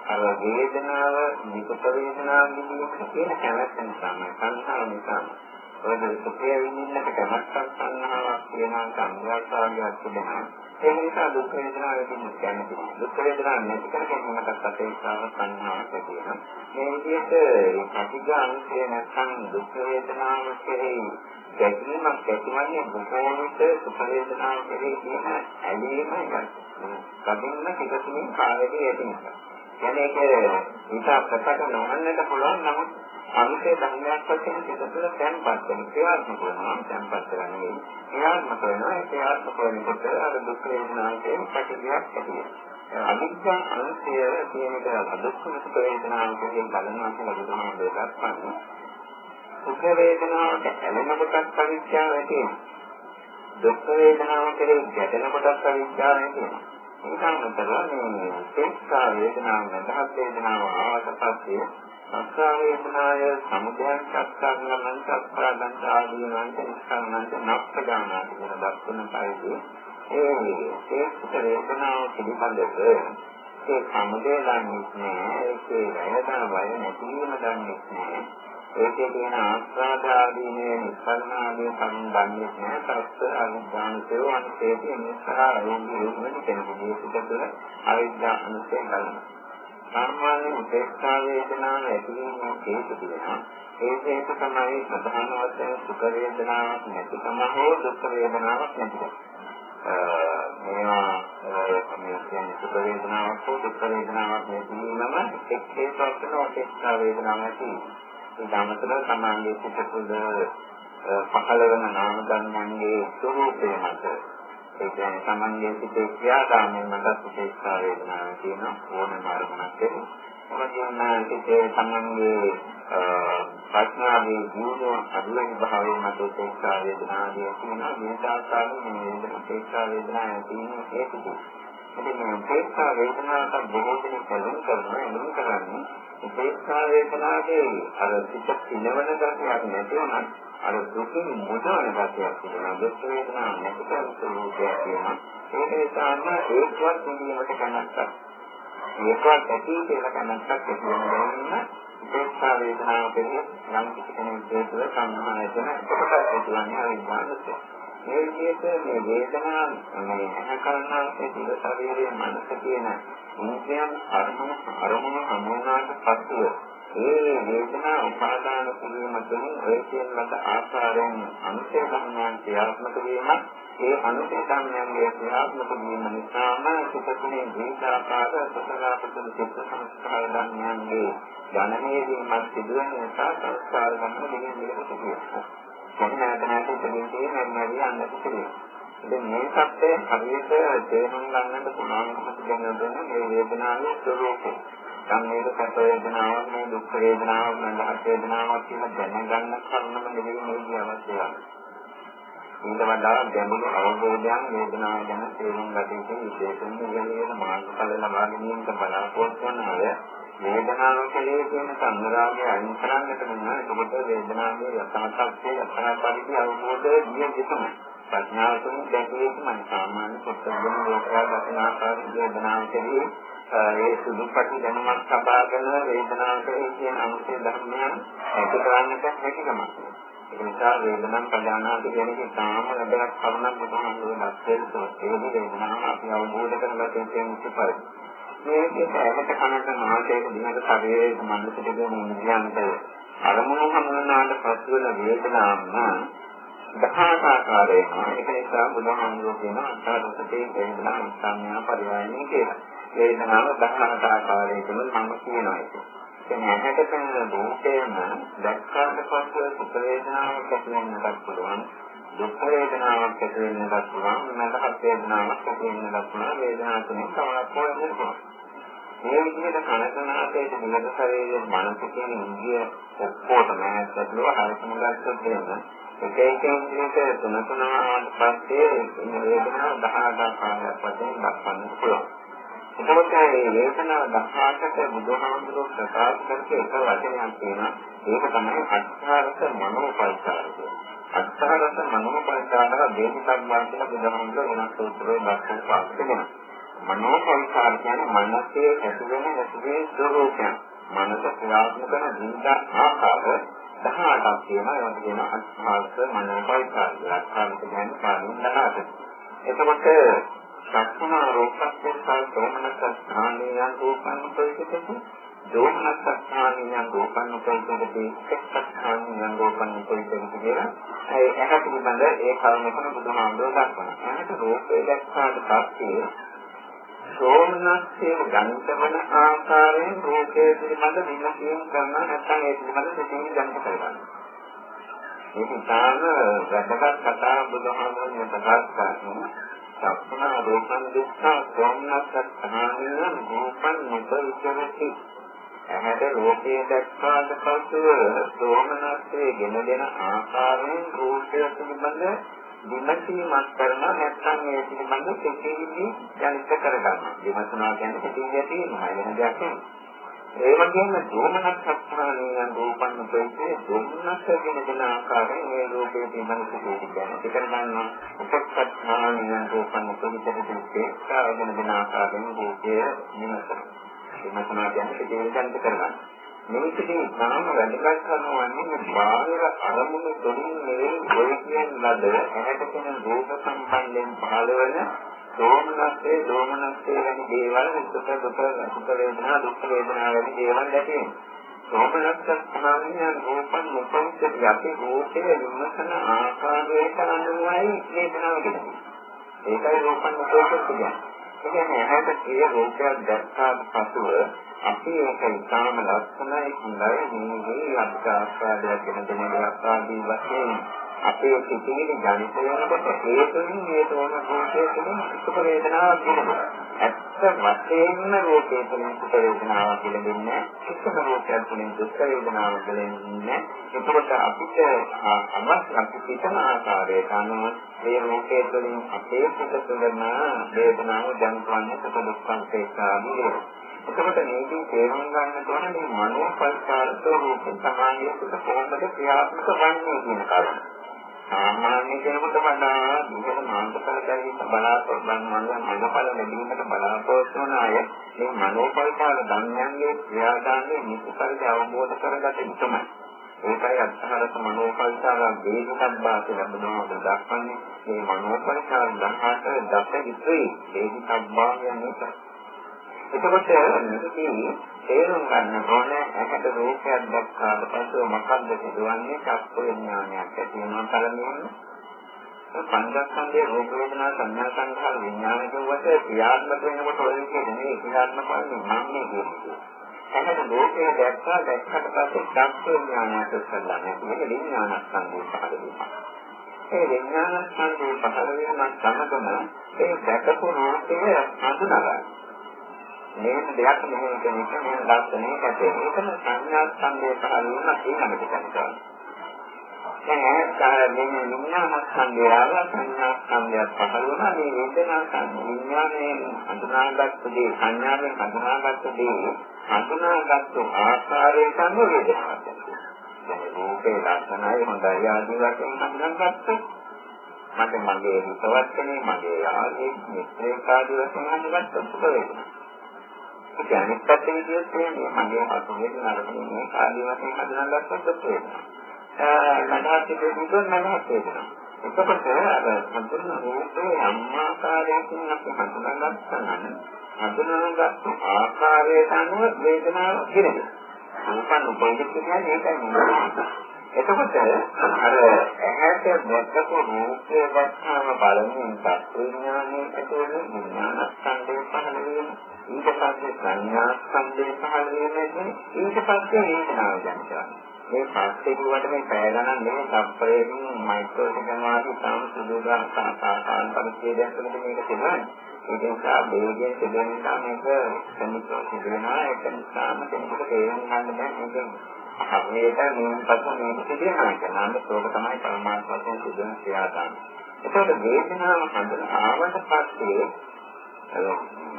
අර වේදනාව නිකුත් වේදනාව විදිහට කියන කැමැත්ත නිසාම සංහාව නිසාම ඔය සුඛය විඳින්නට කැමැත්තක් සංහාවක් කියනවා සංඝාසාරයක් තිබෙනවා ඒ නිසා දුක් වේදනාව විඳින්න කැමති. දුක් වේදනාව නැති කර ගැනීමකට අපේක්ෂාව සංහාවක් තියෙනවා. මේ විදිහට ප්‍රතිගාමී නැත්නම් දුක් වේදනාව කෙරෙහි ගැටීමක් ඇතිවන්නේ බොහෝ විට සුඛ වේදනාව කෙරෙහි තියෙන ඇලීමයි. කදින්ම ටිකකින් කාලෙදී ඇති නිසා. කියන්නේ ඒක ඊට ප්‍රකට නොවන්නට පුළුවන් නමුත් අනුසේ ධර්මයක් වශයෙන් සිත තුළ තැන්පත් වෙන ක්‍රියාත්මක වෙනවා. තැන්පත් කරන්නේ ක්‍රියාත්මක වෙනවා. ඒ ක්‍රියාත්මක වෙනකොට අර දුක් වේදනාවේ පැතිරියක් ඇති වෙනවා. අනිත්‍ය අනුසය කියන එක දුක්ඛ සුඛ වේදනාව කියන බලනවා කියලා බුදුහාමුදුරුවෝ දක්වන්නේ සුඛ වේදනාවට ඇලෙන කොටස් පරිච්ඡාව ඇති වෙනවා දුක් වේදනාව කෙරෙහි ගැටෙන කොටස් පරිච්ඡාව ඇති වෙනවා ඒකමතරව මේ තේක්ෂා වේදනාව නැදහත් වේදනාව ආවට පස්සේ සංස්කාර වේදනාය සමුදයන් සත්කාරණන් සත්කාරණන් ආදීනන්ත නිස්සාරණන්ත නක්ඛදානාති කියන දක්වන පරිදි ඒ තේක්ෂ වේදනාව පිළිබඳව ඒකේ සමුදේ දන්නේ නැහැ. ඒකේ වැයදා වය නැතිවීම දන්නේ නැහැ. ඒකේ තියෙන ආස්වාද ආදීනේ නිස්සාරණාදී කරුණු දන්නේ නැහැ. තත්ත්ව අවිඥානිකව අනිත්‍යයේ නිසා රෝගී රෝගී කෙනෙකුගේ සිත තුළ අවිඥා අනුසය ගන්නවා. සාමාන්‍ය උපේක්ෂා වේදනාව ඇතිවීම හේතු තියෙනවා. ඒ හේතු තමයි ප්‍රධාන වශයෙන් සුඛ වේදනාවක් නැතිකම හෝ දුක් වේදනාවක් නැතිකම. මේවා මේ කියන්නේ සුඛ වේදනාවක් හෝ දුක් වේදනාවක් නැතිවීමම එක් හේතුවක් වෙන උපේක්ෂා වේදනාවක් ඇති. ඒ ධමතර සමාංගයේ සිට තුළ පහළ වෙන නාම ධර්මයන්ගේ ස්වરૂපය මත ඒ කියන්නේ සමන්ගේ සිටේ ක්‍රියාදාමයෙන් මත උපේක්ෂා වේදනාවක් තියෙන ඕනම අරමුණක් එක්ක. මොකද සිටේ සමන්ගේ ප්‍රඥාවේ ජීවන අදුලෙන් භාවයේ මත උපේක්ෂා වේදනාදී තියෙනවා විනාශාකාරී මේ උපේක්ෂා වේදනාව තියෙන හේතුව. ඉතින් මේ උපේක්ෂා වේදනාවට බොහෝ දෙනෙක් කලින් කරනවා එනම් කරන්නේ උපේක්ෂා වේදනාවේ අර සිත පිනවන ගතියක් නැති වුණත් අර දුකින් මුදවන ගතියක් තියෙනවා දුක් වේදනාවක් නැති කරන ස්වභාවයක් තියෙනවා ඒක නිසාම ඒකවත් නිදීමට කනක්ක් ඒකවත් ඇති කියලා කනක්ක් ඇති වෙනවා උපේක්ෂා වේදනාව කියන්නේ යම් කිසි කෙනෙක් හේතුව සම්මානයෙන් එතකොට ඇතිවන්නේ අවිඥානික. මේ විදිහට මේ වේදනාව මේ අහකරනාසේ දිව ශරීරයේ මනස කියන ඉන්ද්‍රියන් අරමුණු අරමුණු හමුනාට පස්සෙ ඒ වේදනා උපාදාන කිරීම තුළින් ඒ කියන ලද ආකාරයෙන් අනුසය ගමනන් ක්‍රියාත්මක වීමත් ඒ අනුසය ධර්මයන්ගේ ක්‍රියාත්මක වීම නිසාම සුපතුනේ දීකාකාර සතරාපතුන් චිත්ත සංස්කාර ධර්මයන්ගේ ජනනයේ වීමත් සිදුවන නිසා සංස්කාර ගමන දෙකෙන් දෙකට සිදුවෙනවා. මොකද නැත්නම් දෙකෙන් තියෙන නැරි යන්නට පුළුවන්. ඉතින් මේ සත්‍යය හරියට තේරුම් ගන්නට පුළුවන් දෙන්න මේ වේදනාවේ ස්වરૂපය. සංවේද සැප වේදනාවක් මේ දුක් වේදනාවක් මනස වේදනාවක් කියලා දැනගන්න කරුණම නෙවෙයි මේ අවශ්‍යයි. ඊට වඩා ගැඹුරු අවබෝධයක් වේදනාව ගැන තේරුම් ගත යුතු විශේෂයෙන්ම ඉගෙන මාර්ගඵල ලබා ගැනීමට බලාපොරොත්තු වන අය වේදනාව කෙරේ තියෙන සංග්‍රහය අයින් කරන්නට වෙනවා. එතකොට වේදනාවේ යථාර්ථයේ යථා පරිදි අවබෝධය දිය යුතුමයි. ප්‍රඥාව තුළින් දැකිය යුතුමයි. සාමාන්‍ය පොත්වල ලෝකයා දකින ආකාරයේ වේදනාව කෙරේ ඒ සුදුපටි දැනුමක් සබාගෙන වේදනාවට කියන අංශය ධර්මයන් එකතු කරන්නට හැකියාවක්. ඒ නිසා වේදනම් පදානාදී කියන එක තාම ලැබෙන කරුණක් බුදුහාමුදුරුවෝ දැක්කේ ඒ වේදනාව අපි අවබෝධ කරගන්න තියෙන උත්පත්ති. මේකේ ඇහැට කනට නාසයට දිනට ශරීරයේ මනසට දෙන ඉන්ද්‍රියන්ට අරමුණු හමුනාට පසු වෙන වේදනාවම දහාකාරයෙන් ඒක නිසා බුදුහාමුදුරුවෝ කියන අන්තරසතේ වේදනා සංඥා පරිවර්තනය කියලා. වේදනාව දහනට ආකාරයකින් මම කියනවා ඒක. දැන් ඇහැට පෙනෙන රූපයම දැක්කාට පස්සේ සුඛ වේදනාවක් ඇති වෙන්නත් පුළුවන්. දුක් වේදනාවක් ඇති වෙන්නත් පුළුවන්. මනසක් වේදනාවක් ඇති වෙන්නත් පුළුවන්. වේදනාව තුනේ සමාප්ත වෙන්න පුළුවන්. මේ විදිහට කනකනාතේ දිනක ශරීරයේ මනස කියන ඉන්දිය ඔක්කොටම ඇතුළු හරියටම ගත්තොත් එහෙම එක එක ඉන්ද්‍රියක තුන තුන පස්සේ වේදනාව 18 ආකාරයක් වශයෙන් දක්වන්න පුළුවන්. එතකොට මේ වේදනාව 18ට බුදුහාමුදුරුවෝ ප්‍රකාශ කරපු එක වචනයක් තියෙනවා. ඒක තමයි අත්හාරස මනෝපල්චාරය. අත්හාරස මනෝපල්චාරය දේශිකක් වාසින බුදුහාමුදුරුවෝ වෙනස් සූත්‍රයේ දක්වපු පාඩකයක්. මනෝපල්චාර කියන්නේ මනසේ ඇතිවෙන ඇතිවේ ස්වરૂපයන්. මනස ක්‍රියාත්මක කරන දින්දා ආකාර 18ක් තියෙනවා. ඒවට කියන අත්හාරස මනෝපල්චාරය. අත්හාරස කියන්නේ පාඩම් 18. එතකොට සක්මා රූපස්සා දෝමනස්සානියන් රූපං උපයෝගිතති දෝමනස්සානියන් රූපං උපයෝගිතති සක්ඛානියන් රූපං උපයෝගිතති කියලා ඒ ඇහැ පිළිබඳ ඒ කරුණකම බුදුහාමුදුරුවෝ දක්වනවා. ඇහැට රූපේ දැක්කාට පස්සේ සෝමනස්සේ ගන්තවන ආකාරයෙන් රූපේ පිළිබඳ විමසීම් කරනවා නැත්නම් ඒ පිළිබඳ දෙකින් ගන්න කරගන්නවා. මේක තාම වැදගත් කතා බුදුහාමුදුරුවෝ ප්‍රකාශ කරනවා. සක්මා රූපං දුක්ඛ සෝමනස්සත්තානං රූපං නොපරිචරති ඇහැට රූපේ දැක්කාට පසුව සෝමනස්සේ ගෙන දෙන ආකාරයෙන් රූපය පිළිබඳ විමසීමක් කරන නැත්නම් ඒ පිළිබඳ සිතිවිලි ජනිත කරගන්නවා විමසනවා කියන්නේ සිතිවිලි තියෙනවා වෙන දෙයක් නෙවෙයි ඒ වගේම දෝමනස් සත්‍යානියන් රූපන්න ප්‍රේතේ දෝමනස් කියන දෙන ආකාරයෙන් මේ රූපේ පිළිබඳ සිදුවී යන. ඒකට ගන්නවා උපක්ෂ සත්‍යානියන් රූපන් උපවිතරිතේ කායගෙන දෙන ආකාරයෙන් රූපය නිමසන. එමසනා කියන්නේ දෙවියන්ට කරගන්න. මේකදී තාම වැදගත් කරනවන්නේ මේ බාහිර අරමුණු දෙමින් නෙවෙයි ඔය කියන ලද ඇහැට කෙන රූප සම්බන්ධයෙන් පහළවන දෝමනස්සේ දෝමනස්සේ වැනි දේවල් සුඛ දුක සුඛ වේදනා දුක් වේදනා වැනි දේවල් ඇති වෙනවා. සෝමනස්ස සමානියන් රූපන් මුපංච යටි රූපයේ විමසන ආකාරයට අනුවයි වේදනාව කියන්නේ. ඒකයි රූපන් මුපංච කියන්නේ. ඒ කියන්නේ ඇහැට ඒ රූපයක් දැක්කාට පසුව අපි ඒක ඉතාම ලස්සනයි හොඳයි මේ අපිට ආස්වාදයක් වෙන දෙයක් ආදී වශයෙන් අපේ සිතිවිලි ජනිත වෙනකොට ඒ තුලින් මේ තෝරන රූපයේ තුලින් සුඛ වේදනාවක් දෙනවා. ඇත්ත වශයෙන්ම රූපයේ තුලින් සුඛ වේදනාවක් දෙන්නේ සුඛ රූපය තුලින් දුක් වේදනාවක් දෙන්නේ. එතකොට අපිට අවශ්‍ය අපි හිතන ආකාරයට අනුව මේ රූපයේ තුලින් අපේ සිත තුළම වේදනාව දැනගන්න සුඛ දුක් සංකේතාදී වෙනවා. එතකොට මේකෙන් තේරුම් ගන්න ඕන මේ මනෝ පරිකාර ස්වરૂපේ සමානීයක කොහොමද ක්‍රියාත්මක වන්නේ කියන කාරණා. සාමාන්‍ය කෙනෙකුට වඩා දුකට මානසිකව දැරීම බලාපොරොත්තු වන මනෝඵල ලැබීමට බලාපොරොත්තු වන අය මේ මනෝ පරිකාර ධර්මයන්ගේ ක්‍රියාදාමයේ නිසපරිදි අවබෝධ කරගත යුතුමයි. ඒකයි අත්හරත මනෝ පරිකාර වේදිකබ්බා කියලා බුදුහාමුදුරුවෝ දක්වන්නේ මේ මනෝ පරිකාර ධර්මයට දස ඉතිරි වේදිකබ්බා කියන්නේ එතකොට මේකේ තේරුම් ගන්න ඕනේ ඇහැට රූපයක් දැක්කාට පස්සේ මොකක්ද සිදුවන්නේ චක්ක විඥානයක් ඇති වෙනවා පළමුවෙන් පංචස්කන්ධයේ රූප වේදනා සංඥා සංඛාර විඥාන කියවට ක්‍රියාත්මක වෙනකොට ඔය කියන්නේ ක්‍රියාත්මක වෙන්නේ මන්නේ කියන්නේ. ඇහැට රූපය දැක්කා දැක්කට පස්සේ චක්ක විඥානයක් ඉස්සල්ලා මේක විඥානස්කන්ධය පහළ වෙනවා. ඒ විඥානස්කන්ධය පහළ වීමත් සමගම ඒ දැකපු රූපය හඳුනගන්නවා. මේක දෙයක් නෙමෙයි කියන එක මේ ලක්ෂණය කැටේ. ඒකම සංඥා සංදේ පහළ වුණා ඊළඟට කරනවා. දැන් කාර මෙන්න විඥාන සංදේයව සංඥා සංදේය පහළ වුණා මේ වේදනා සංඥා විඥානයේ හඳුනාගත්තු දේ සංඥාවෙන් හඳුනාගත්තු දේ හඳුනාගත්තු ආකාරයට අනුව වේදනාවක්. දැන් රූපේ ලක්ෂණයි හොඳයි ආදී වශයෙන් හඳුනාගත්තු මට මගේ හිතවත් කෙනෙක් මගේ යාළුවෙක් මිත්‍රයෙක් ආදී වශයෙන් හඳුනාගත්තු සුබ වේදනා. ඒක අනිත් පැත්තේ කියන්නේ මගේ අතුමේ නරකනේ ආදී වශයෙන් හඳුනාගත්තොත් දුක් වෙනවා. මනහත් දෙවියන් මනහත් වෙනවා. එතකොට අර සම්පූර්ණ රූපේ අම්මාකාරයෙන් අපි හඳුනාගත්තා නම් හඳුනාගත්තු ආකාරයට අනුව වේදනාව ගිරෙනවා. අනුකන් උපයෝග කියන්නේ ඒකයි එතකොට අර ඇහැට දැක්කපු රූපය දැක්කම බලමින් සත්‍යඥානයේ ඇතුළේ විඥාන ස්කන්ධය පහළ වෙන ඊට පස්සේ සංඥා ස්කන්ධය පහළ වෙන ඊට පස්සේ වේදනාව දැනෙනවා මේ පස්සේ දුවට මේ පැය ගණන් නෙමෙයි සම්ප්‍රේම මයික්‍රෝ සෙකන්ඩ් වාගේ තාම සුදුදා සාකාරණ පරිච්ඡේදයක් තුළ මේක තිබුණා ඒක නිසා වේගයෙන් සිදුවෙන නිසා මේක සම්මුතිය සිදුවෙනවා. ඒක නිසාම කෙනෙකුට තේරුම් ගන්න බෑ මේක හරියට මේපත් මේක සිදුවෙනවා කියන අන්න ඒක තමයි පරමාර්ථ වශයෙන් සිදුවන ක්‍රියාදාම. ඒකෝට වේදනාව හඳුන ආවට පස්සේ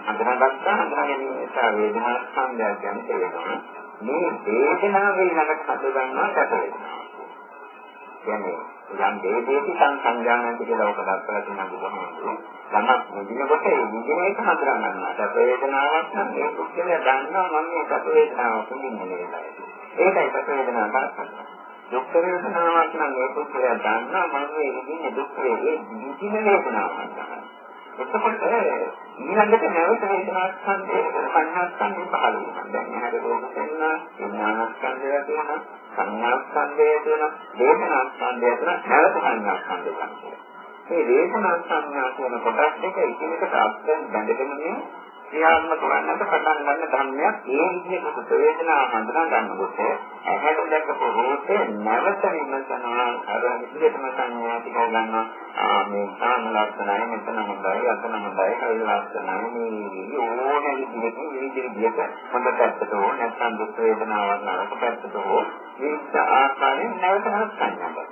හඳුනාගත්තා හඳුනා ගැනීම නිසා වේදනා ස්කන්ධය ගැන තේරෙනවා. මේ වේදනාව ඊළඟට හඳුනගන්නවා සැප වේදනාව. කියන්නේ යම් දෙයක සංසංජානන්ත කියලා ඔක දක්වලා තියෙන බුදුහාමුදුරුවෝ. යමක් මුදිනකොට ඒ මුදින එක හඳුනා ගන්නවා. සැප වේදනාවක් නම් මේ පුද්ගලයා දන්නවා මම මේ සැප වේදනාවක් විඳින්නේ නේද? ඒකයි සැප වේදනාව බලන්න. දුක් වේදනාවක් නම් මේ පුද්ගලයා දන්නා මම මේ විඳින්නේ දුක් වේදේ විඳින වේදනාවක්. එතකොට ඊළඟට නැවත වේදනා ස්කන්ධය සංඥා ස්කන්ධය පහළ වෙනවා. දැන් එහාට රෝග වෙනවා, විඥාන ස්කන්ධය වෙනවා, සංඥා ස්කන්ධය වෙනවා, වේදනා ස්කන්ධය වෙනවා, නැවත සංඥා ස්කන්ධය වෙනවා. මේ වේදනා සංඥා කියන කොටස් දෙක එකිනෙකට අත්යෙන් බැඳගෙන නේ ක්‍රියාත්මක කරන්නට පටන් ගන්න ධර්මයක් ඒ විදිහට සුඛ වේදනා හඳුනා ගන්නකොට ඇහැට දැකපු රූපේ නැවත විමසනවා. අර විදිහටම සංඥා ටික ගන්නවා. ආ මේ සාම ලක්ෂණය මෙතන හොඳයි අතන හොඳයි කයි ලක්ෂණය මේ ඕනෙ විදිහට විවිධ විදිහට හොඳ පැත්තට හෝ නැත්නම් දුක් වේදනාවක් නරක පැත්තට හෝ විවිධ ආකාරයෙන් නැවත සංඥා ගන්නවා.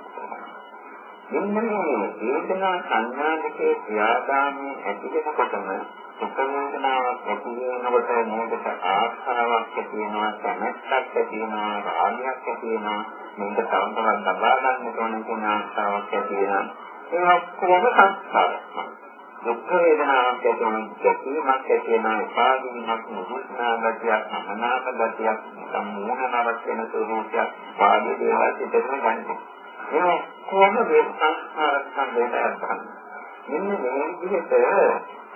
මෙන්න මේ වේදනා සංඥා දෙකේ ක්‍රියාදාමයේ ඇති වෙනකොටම සුඛ වේදනාවක් ඇති වෙනකොට මේකට ආශාවක් ඇති වෙනවා කැමැත්තක් ඇති වෙනවා රාගයක් ඇති වෙනවා මේක තව තවත් ලබා ගන්න ඕන කියන ආශාවක් ඇති වෙනවා ඒ ඔක්කොම සංස්කාර. දුක් වේදනාවක් ඇති වෙන දැකීමක් ඇති වෙන උපාදීනක් නුරුස්නාගතියක් අනාගතයක් සම්මෝහනාවක් වෙන ස්වરૂපයක් වාගේ දේවල් පිටතට ගන්නවා. ඒ කොහොමද මේ සංස්කාර සම්බන්ධයට අරගෙන මෙන්න මේ විදිහට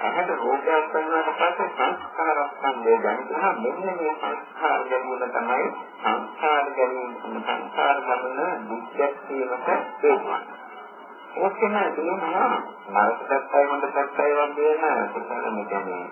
අහද රෝගයක් වෙනාට පස්සේ සංස්කාර සම්බන්ධය ගන්නවා මෙන්න මේ සංස්කාර ගැනීම තමයි සංස්කාර ගැනීම. සංස්කාර ගමන දුක් දැක්වීමට හේතුවන්නේ ඔක්කොම තියෙනවා නරක පැත්තයි හොඳ පැත්තයි වගේ නේද කියන්නේ?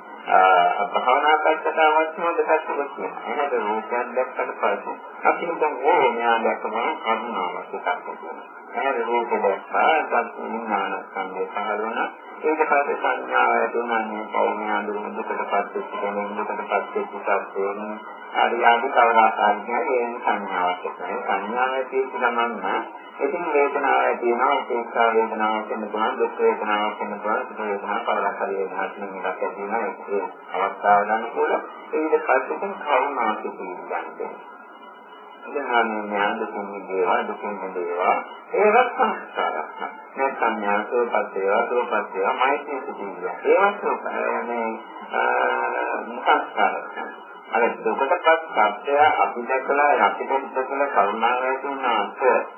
භාවනා පැත්තට අවශ්‍ය හොඳ පැත්තක් තියෙනවා එහෙනම් රූපයක් දැක්කට පස්සේ. අපි දැන් ඕනේ ඥාන දැක්කම කරුණාවක් එකක් තියෙනවා එහෙනම් රූප දැක්කා සත්‍යඥාන සංදේ පහළ වුණා ඊට පස්සේ සංඥාව ඇතිවන්නේ පෞණ්‍ය දුරු දුකට පස්සේ කියන්නේ දුකට පස්සේ පුතත්යෙන් ආදී ආදී කවදාකාරයක් ඒ සංඥාවක් තමයි. සංඥාව ඇති ගමන්ම ඉතින් වේදනාවක් තියෙනවා උපේක්ෂා වේදනාවක් වෙන්න පුළුවන් දුක් වේදනාවක් වෙන්න පුළුවන් සුඛ වේදනාවක් පරලක්ෂ වේදනාවක් කියන එකක් ඇති වෙනවා ඒ අවස්ථාව ගන්නකොට ඒ විදිහට පස්සෙන් කවුනාසි කියන්නේ. ඉතින් ඥාන දුකින් දේවා දුකින් දේවා ඒවත් සංස්කාරයක්. මේ සංඥාසෝ පස්සේවා සෝ පස්සේවා මෛත්‍රී සිටිනවා. ඒවත් මේ සංස්කාරයක්. අර දුකටපත් සත්‍ය අපි දැකලා අපිට දැකලා කරුණාවෙන් තුනක්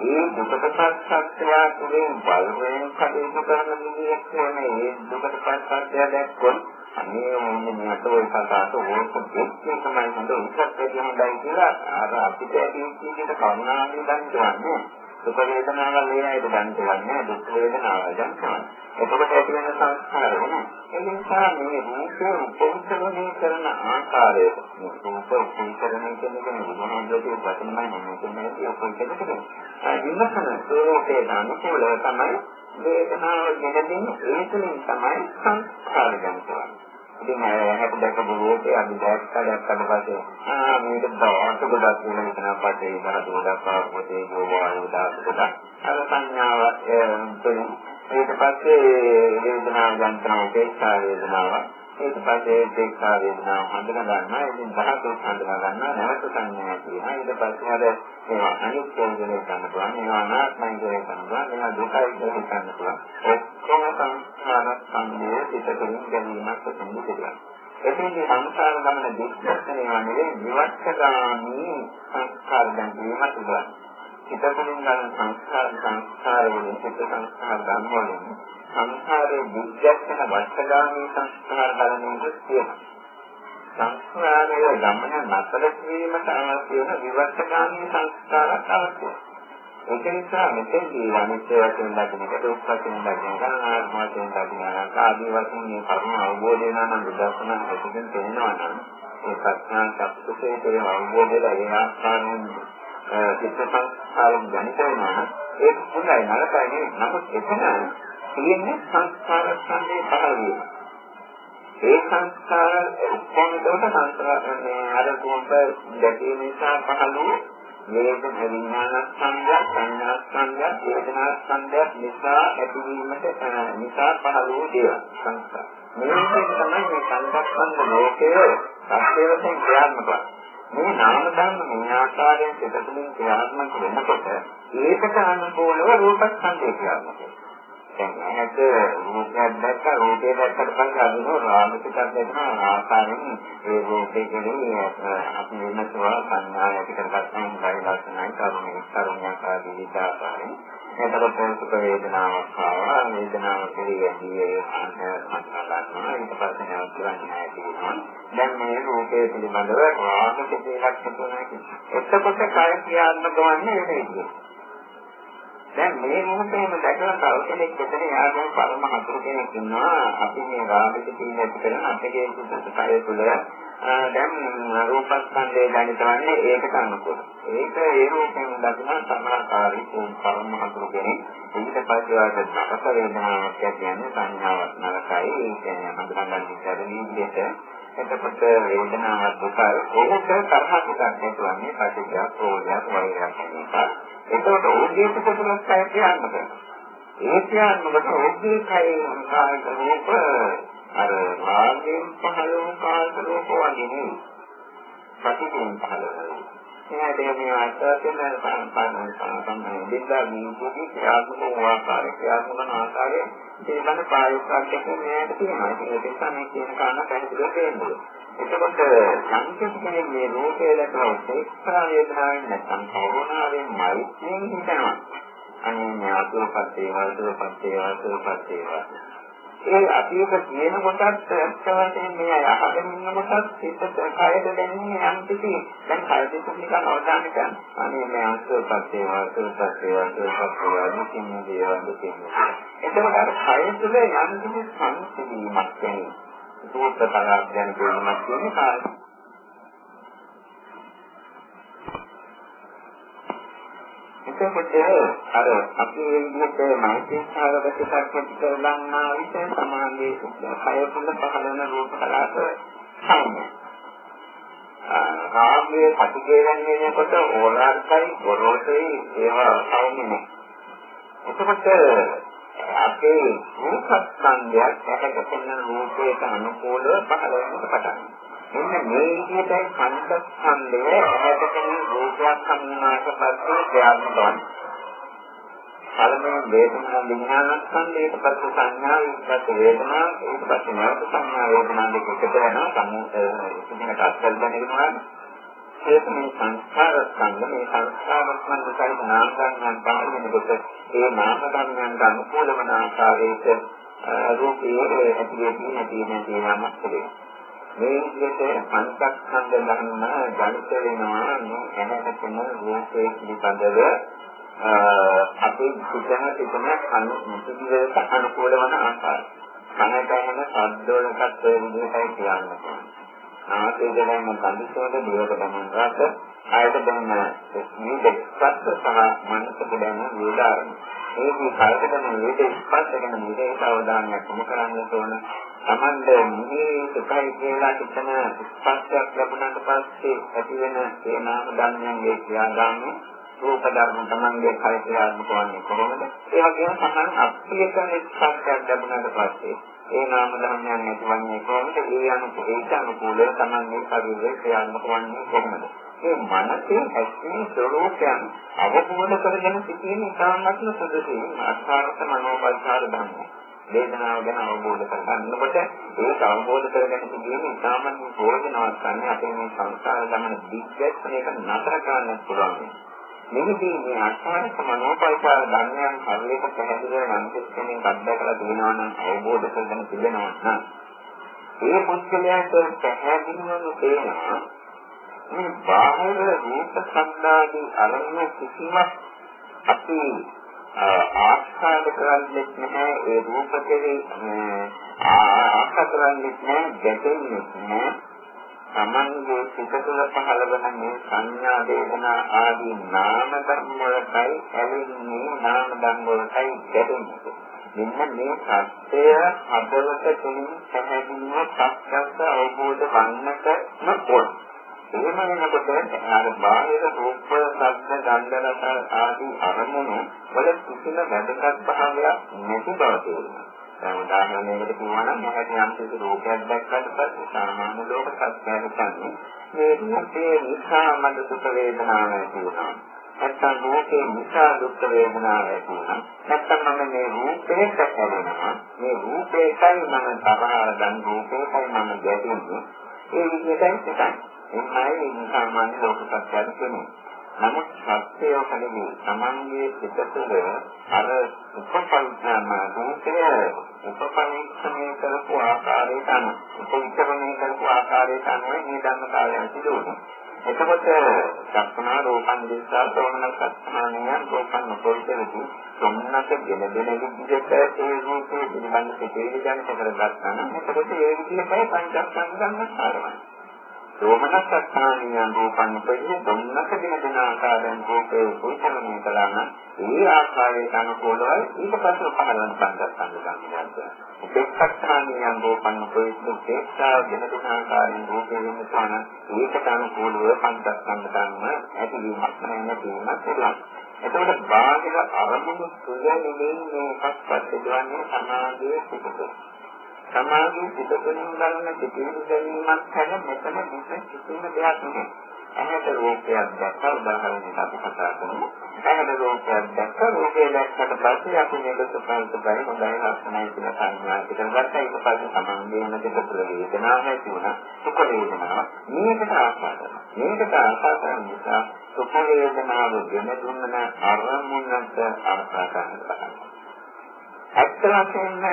ඒ දුකටපත් සත්‍යය තුළින් බලයෙන් කටයුතු කරන මිනිහෙක් නෙමෙයි ඒ දුකටපත් සත්‍යය දැක්කොත් අනේ මොන්නේ මට ඔය කතාවට ඕක දෙන්නේ තමයි හොඳ උසස් දෙයක් හොඳයි කියලා අර අපිට ඇති විදිහට කරුණාවෙන් දන්නේ. සුඛ වේදනාවල් මේ ඇයිද දන්නේ දුක් වේදනාවල් දන්නේ එතකොට ඇති වෙන සංස්කාර වෙන. ඒ නිසා මේ රූපේ උපෝෂණය කරන ආකාරය රූප උපෝෂණය කියන එක බුදුහාමුදුරුවෝ වචනමයි මම කියන්නේ උපෝෂණය කරනවා. විමසන ස්වરૂපේ අනුකූලව තමයි වේදනාව ගෙනදින්නේ ඒ තුළින් තමයි සංස්කාර ගන්නවා ඉතින් හැට දැකපු රූපේ අපි දැක්කා දැක්කට පස්සේ ආ මේක දවස් ගොඩක් වෙන මෙතන පස්සේ ඉතන ගොඩක් පාපෝතේ ගෝවායු දාස ගොඩක්. අර සංඥාව තුළින් ඊට පස්සේ වේදනාව ගන්නවා උපේක්ෂා වේදනාව. ඊට පස්සේ උපේක්ෂා වේදනාව හඳුනා ගන්නවා. ඉතින් ධාතු හඳුනා ගන්නවා. නැවත සංඥා කියනවා. ඊට පස්සේ අර ඒවා අනිත්‍ය කියලා ගන්න පුළුවන්. ඒවා අනාත්මයි කියලා ගන්න පුළුවන්. ඒවා දුකයි කියලා ගන්න පුළුවන්. ඔක්කොම සංස්කාර සංදේ පිටකෙන් ගැනීමක් තමයි කියලා එතෙන්දී සංස්කාර ගමන දික්කන්නේ නෙවෙයි විවස්සගාමී සංස්කාර ගැනීමක් තිබුණා පිටකෙන් ගන්න සංස්කාර සංස්කාර වලින් පිට සංස්කාර ගන්න වලින් සංස්කාරයේ දික්කන වස්සගාමී සංස්කාර බලන්නේ තියෙනවා. සංස්කාරයේ ගමන නතර කිරීමට අවශ්‍ය වෙන විවර්තගාමී සංස්කාරක් අවශ්‍යයි. ඒක නිසා මෙතෙන්දී අනිත්‍ය වශයෙන් දකින්නට දුක් වශයෙන් දකින්නට අනාත්ම වශයෙන් දකින්නට ආදී වශයෙන් මේ කරුණ අවබෝධ වෙනා නම් විදර්ශන ඇතිවෙන තේනවා නම් ඒ ප්‍රඥා සත්‍යයේ කියන අවබෝධය ඒ ආස්ථානෙන් චිත්ත සංස්කාරම් ජනිත වෙනවා ඒක හොඳයි නරකයි නෙවෙයි. නමුත් එතන තියෙන්නේ සංස්කාර සංදේ පහළ වීම. ඒ සංස්කාර ඔක්කොම කොට සංස්කාරන්නේ අර කොහොමද දැකීම නිසා පහළ වූ වේද විඥාන සංඥා සංඥා සංඥා වේදනා සංඥා නිසා ඇතිවීමට නිසා පහළ වූ දේවල් සංස්කාර. මේක තමයි මේ සංස්කන්ධ ලෝකයේ සත්‍යයෙන් ක්‍රියාත්මක මේ නාම ධර්ම මේ ආකාරයෙන් පිටතින් ක්‍රියාත්මක වෙනකොට ඒකට අනුකූලව රූපස්කන්ධය ක්‍රියාත්මක වෙනවා. දැන් ඇහැට රූපයක් දැක්ක රූපේ දැක්කට පස්සේ අදිනෝ රාමිකක් දැක්කම ආකාරයෙන් ඒ රූපේ කෙරෙහි අපි වෙනසවා සංඥා ඇති කරගන්න බයි ලක්ෂණයි කරුණේ කරුණයක් ආදී විචාරයෙන් එතකොට සුඛ වේදනාවක් ආවා වේදනාව කෙරෙහි ඒ අන්තය ගන්නවා ඊට පස්සේ නැවතුන්නේ නැති වෙනවා දැන් මේ රූපේ පිළිබඳව රාමික දෙයක් තිබුණා එතකොට කය ක්‍රියාත්මක වන්නේ එන්නේ දැන් මේ මොහොතේම දැකලා තව කෙනෙක් මෙතන යාගෙන පරම හතුරු කෙනෙක් ඉන්නවා. අපි මේ රාගිත තීන ඇති කරන අපේ සුසුකය තුළ දැන් රූපස්කන්ධය දැනිටවන්නේ ඒකට අනුකූල. ඒක ඒ රූපයෙන් දකින සමාකාරී පරම හතුරු කෙනෙක්. ඊට පස්සේ වාට නරක වේදනාවක් කියන්නේ සංඥාවක් නරකයි ඒ කියන්නේ හඳුනගන්න ඉස්සරදී විදිහට එතකොට වේදනාවක් දුකයි. ඕක තරහ දුකක් නැතුවන්නේ පටිච්ච ප්‍රෝධයක් වෛරයක් නිසා එතකොට ඕකේ කොටසක් කය කියන්න බෑ. ඒ කියන්නකොට ඕකේ කය කායක රූප අර රාගයෙන් පහළ වූ කායක රූප වගේ නෙවෙයි. ප්‍රතිපෝන් පහළ වෙනවා. එහාට මේ ආස්වාදයෙන් සම්පන්න සම්පන්න දෙන්නා නිකුති ක්‍රියාත්මක ආකාරය ක්‍රියාත්මක ආකාරය ඒකන ප්‍රායෝගික මෙයාට තියෙනවා. ඒක නිසා මේ කියන කාරණා පැහැදිලිව තේරෙනවා. එතකොට සංකේත කෙනෙක් මේ රූපය දැකලා උපේක්ෂා වේදනාවෙන් නැත්නම් කවුරුනාවෙන් මෛත්‍රියෙන් හිතනවා. අනේ මේ අසුරපත් වේවා අසුරපත් වේවා අසුරපත් වේවා ඒ අතීත කියන කොටත් ඇත්තවශයෙන් මේ අහගෙන ඉන්න කොටත් සිත කයද දැනෙන්නේ යම් කිසි දැන් කය දෙක නිකන් අවධානය කරන අනේ මේ අසුරපත් වේවා අසුරපත් වේවා අසුරපත් වේවා දුකින්. දේවා දුකින් එතකොට අර කය තුළ යම් කිසි සංසිඳීමක් වෙනවා සූත්‍රතරක් ගැන කියනමත් කියන්නේ කාර්ය එතකොට අර අපි මේ විදිහට මානසිකාරගත සත්‍යත් කරගන්නා විට සමාධියේ කය තුළ පහළ වෙන රූප කලාප සම්මත. රාගයේ පටිඝය වෙනකොට ඕලාරිකයි ගොරෝසුයි ඒවා සෞම්‍යයි. එතකොට අපේ රූපස්කන්ධයක් හැටකට වෙන රූපයට අනුකූලව පහළ වෙනට පටන් ගන්නවා. මෙන්න මේ විදිහටයි පංචස්කන්ධය ඇහැටගෙන රූපයක් හඳුනාට පස්සේ ක්‍රියාත්මක වන්නේ. පළමුව වේදනා විඥානස්කන්ධයට පස්සේ සංඥා ඊට වේදනා ඊට පස්සේ නැවත සංඥා වේදනා දෙක එකට වෙනවා සම්මුතියට අත්දැක ගන්නවා. ඒක මේ සංස්කාර ස්කන්ධ මේ සංස්කාර ස්කන්ධ සහිත නාම ධර්මයන් පහළවෙනකොට ඒ නාම ධර්මයන්ට අනුකූල වන ආකාරයට රූපයේ ඇති වෙන්නේ නැති නැති නාමයක් තිබෙනවා. මේ විදිහට පංචස්කන්ධ ධර්ම ජනිත වෙනවා මේ ඇහැට තියෙන රූපයේ පිළිබඳව අපේ සිතන සිතන අනුමුතිවලට අනුකූල වන ආකාරය. කනට ඇහෙන ශබ්දවලටත් ඒ විදිහටයි කියන්නේ. නාසයේ දැනෙන සංදිසෝද දිවට දැනෙන රස, ආයත දැනෙන මේ දෙකත් සහ මනසට දැනෙන වේදාරණ. මේ කයකට දැනෙන වේද ස්පර්ශ කරන විදිහට අවධානයක් යොමු කරන්න ඕන. Tamande මේ සුඛයි කියලා හිතන ස්පර්ශයක් ලැබුණාට පස්සේ ඇති වෙන ඒ නාම ධර්මයන්ගේ ක්‍රියාදාමය රූප ධර්ම තමන්ගේ කය ක්‍රියාත්මක වන්නේ කොහොමද? ඒ වගේම තමන් අප්‍රිය කරන ස්පර්ශයක් ලැබුණාට පස්සේ ඒ නාම ධර්මයන් නැතිවන්නේ කොහොමද? ඒ අනුකූල ඒක අනුකූලව තමන්ගේ ශරීරය ක්‍රියාත්මක වන්නේ කොහොමද? මේ මනසේ ඇස්මේ ස්වરૂපයන් අවබෝධ කරගෙන සිටීම ඉතාමත්ම සුදුසුයි. අර්ථාර්ථ මනෝපල්සාර ධර්මයි. වේදනාව ගැන අවබෝධ කරගන්නකොට ඒක අවබෝධ කරගෙන තිබීම ඉතාමත් ප්‍රයෝජනවත් ගන්න අපේ මේ සංස්කාර ගමන දිග්ගැස්සන එක නතර කරන්න පුළුවන්. මෙහිදී මේ අර්ථාර්ථ මනෝපල්සාර ධර්මයන් හරියට පැහැදිලිව නම් කෙනෙක් අත්දැකලා තියෙනවා නම් අවබෝධ කරගෙන තිබෙනවා නම් ඒ පුද්ගලයාට පැහැදිලිවම තේරෙනවා මේ බාහිර රූප සංදාදී අරමුණු කිසිමක් අපි ආස්වාද කරන්නේ නැහැ ඒ රූප කෙරේ ආස්වාද කරන්නේ නැහැ ගැටෙන්නේ නැහැ. තමන්ගේ සිත තුළ පහළ වෙන මේ සංඥා වේදනා ආදී නාම ධර්ම වලටයි ඇලෙන්නේ නාම ධර්ම වලටයි ගැටෙන්නේ. මෙන්න මේ සත්‍යය හදවත තුළින් පැහැදිලිව සත්‍යස්ස අවබෝධ වන්නට නොකොට එහෙම වෙනකොට අර බාහිර රූප, ශබ්ද, ගන්ධ, රස ආදී අරමුණු වල කිසිම වැදගත් භාවයක් නැති බව තේරෙනවා. දැන් උදාහරණයකට කියනවා නම් මහත් යම් කිසි රූපයක් දැක්කට පස්සේ සාමාන්‍ය ලෝක සත්‍යයක් තමයි මේ රූපේ නිසා මට සුඛ වේදනාවක් ඇති වෙනවා. නැත්තම් රූපේ නිසා දුක් වේදනාවක් ඇති වෙනවා. නැත්තම් මම මේ රූපේ සැකවෙනවා. මේ රූපේයි මම තරහව ගන්න රූපේයි මම ගැටෙන්නේ. ඒ විදිහටයි සිතන්නේ. එන්නයි සාමාන්‍ය ලෝක සත්‍යයක් කියන්නේ. නමුත් සත්‍යය කලදී තමන්ගේ සිත තුළ අර උපපල්පන දුකේ උපපරීක්ෂණය කරපු ආකාරයට අනුව උපවිචරණය කරපු ආකාරයට අනුව මේ ධර්ම කාලයන් සිදුවනවා. එතකොට සක්මනා රෝපන් දිස්සා සෝමන සක්මනානියන් රෝපන් නොකොල්තේදී සොම්නක ගෙන දෙන විදිහට ඒ රූපේ පිළිබඳ සිතේ විඥාන කරගත්තා නම් එතකොට ඒ විදිහටයි පංචස්කන්ධ ධර්ම සාරවන්නේ. සෝමනස්සත්තානියන් රූපන්න පෙරේ දුන්නක දින දින ආකාරයෙන් රූපේ උපචරණය කළා නම් ඒ ආකාරයට අනුකූලවයි ඊට පස්සේ පහළවන පංචස්කන්ධ ගන්නවා. උපේක්ෂානියන් රූපන්න පෙරේ උපේක්ෂා දින දින ආකාරයෙන් රූපේ වෙනසන ඒකට අනුකූලව පංචස්කන්ධ ධර්ම ඇතිවීමක් නැතිවීමක් පුළුවන්. එතකොට බාහිර අරමුණු තුළ නෙමෙයි මේකත් සිදුවන්නේ සමාධියේ පිටුපස. සමාධිය පිටුපින් ගන්න පිටින් දැනීමක් හැර මෙතන මෙතන කිසිම දෙයක් නැහැ. ඇහැට රූපයක් දැක්ක උදාහරණයක් අපි කතා කරමු. ඇහැට රූපයක් දැක්ක රූපය දැක්කට පස්සේ අපි මේක සුපන්ත බයි හොඳයි ලස්සනයි කියලා සංඥා පිටකට ගත්තා. ඊට පස්සේ සමන්ගේම දෙක තුළ වේදනාවක් ඇති වුණා. සුඛ වේදනාව. මේකට ආස්වාද කරනවා. මේකට ආස්වාද කරන නිසා සුඛ වේදනාව ගෙන දුන්නන අරමුණට ආස්වාද කරනවා. ඇත්ත වශයෙන්ම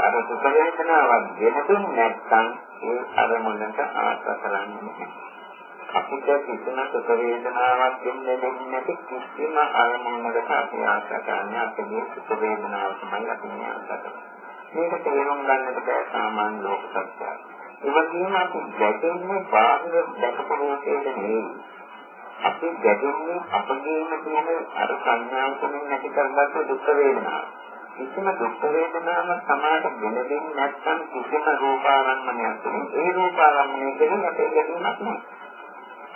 අර සුඛ වේදනාවක් ගෙන දුන්නේ නැත්නම් ඒ අරමුණට ආස්වාද කරන්නේ නැහැ. අපිට කිසිම සුඛ වේදනාවක් දෙන්නේ නැති කිසිම අරමුණකට අපි ආශා කරන්නේ අපේ සුඛ වේදනාව තමයි අපි ආශා කරන්නේ. මේක තේරුම් ගන්නට බෑ සාමාන්‍ය ලෝක සත්‍යය. ඒ වගේම අපි ගැටෙන්නේ බාහිර දැකපු රූපයට නෙවෙයි. අපි ගැටෙන්නේ අපගේම තියෙන අර සංඥාවකින් නැති කරගත්ත දුක් වේදනාව. කිසිම දුක් වේදනාවක් සමානට ගෙන දෙන්නේ නැත්නම් කිසිම රූපාරම්මණයක් නෙවෙයි. ඒ රූපාරම්මණය කියන්නේ අපේ ගැටීමක් නෙවෙයි.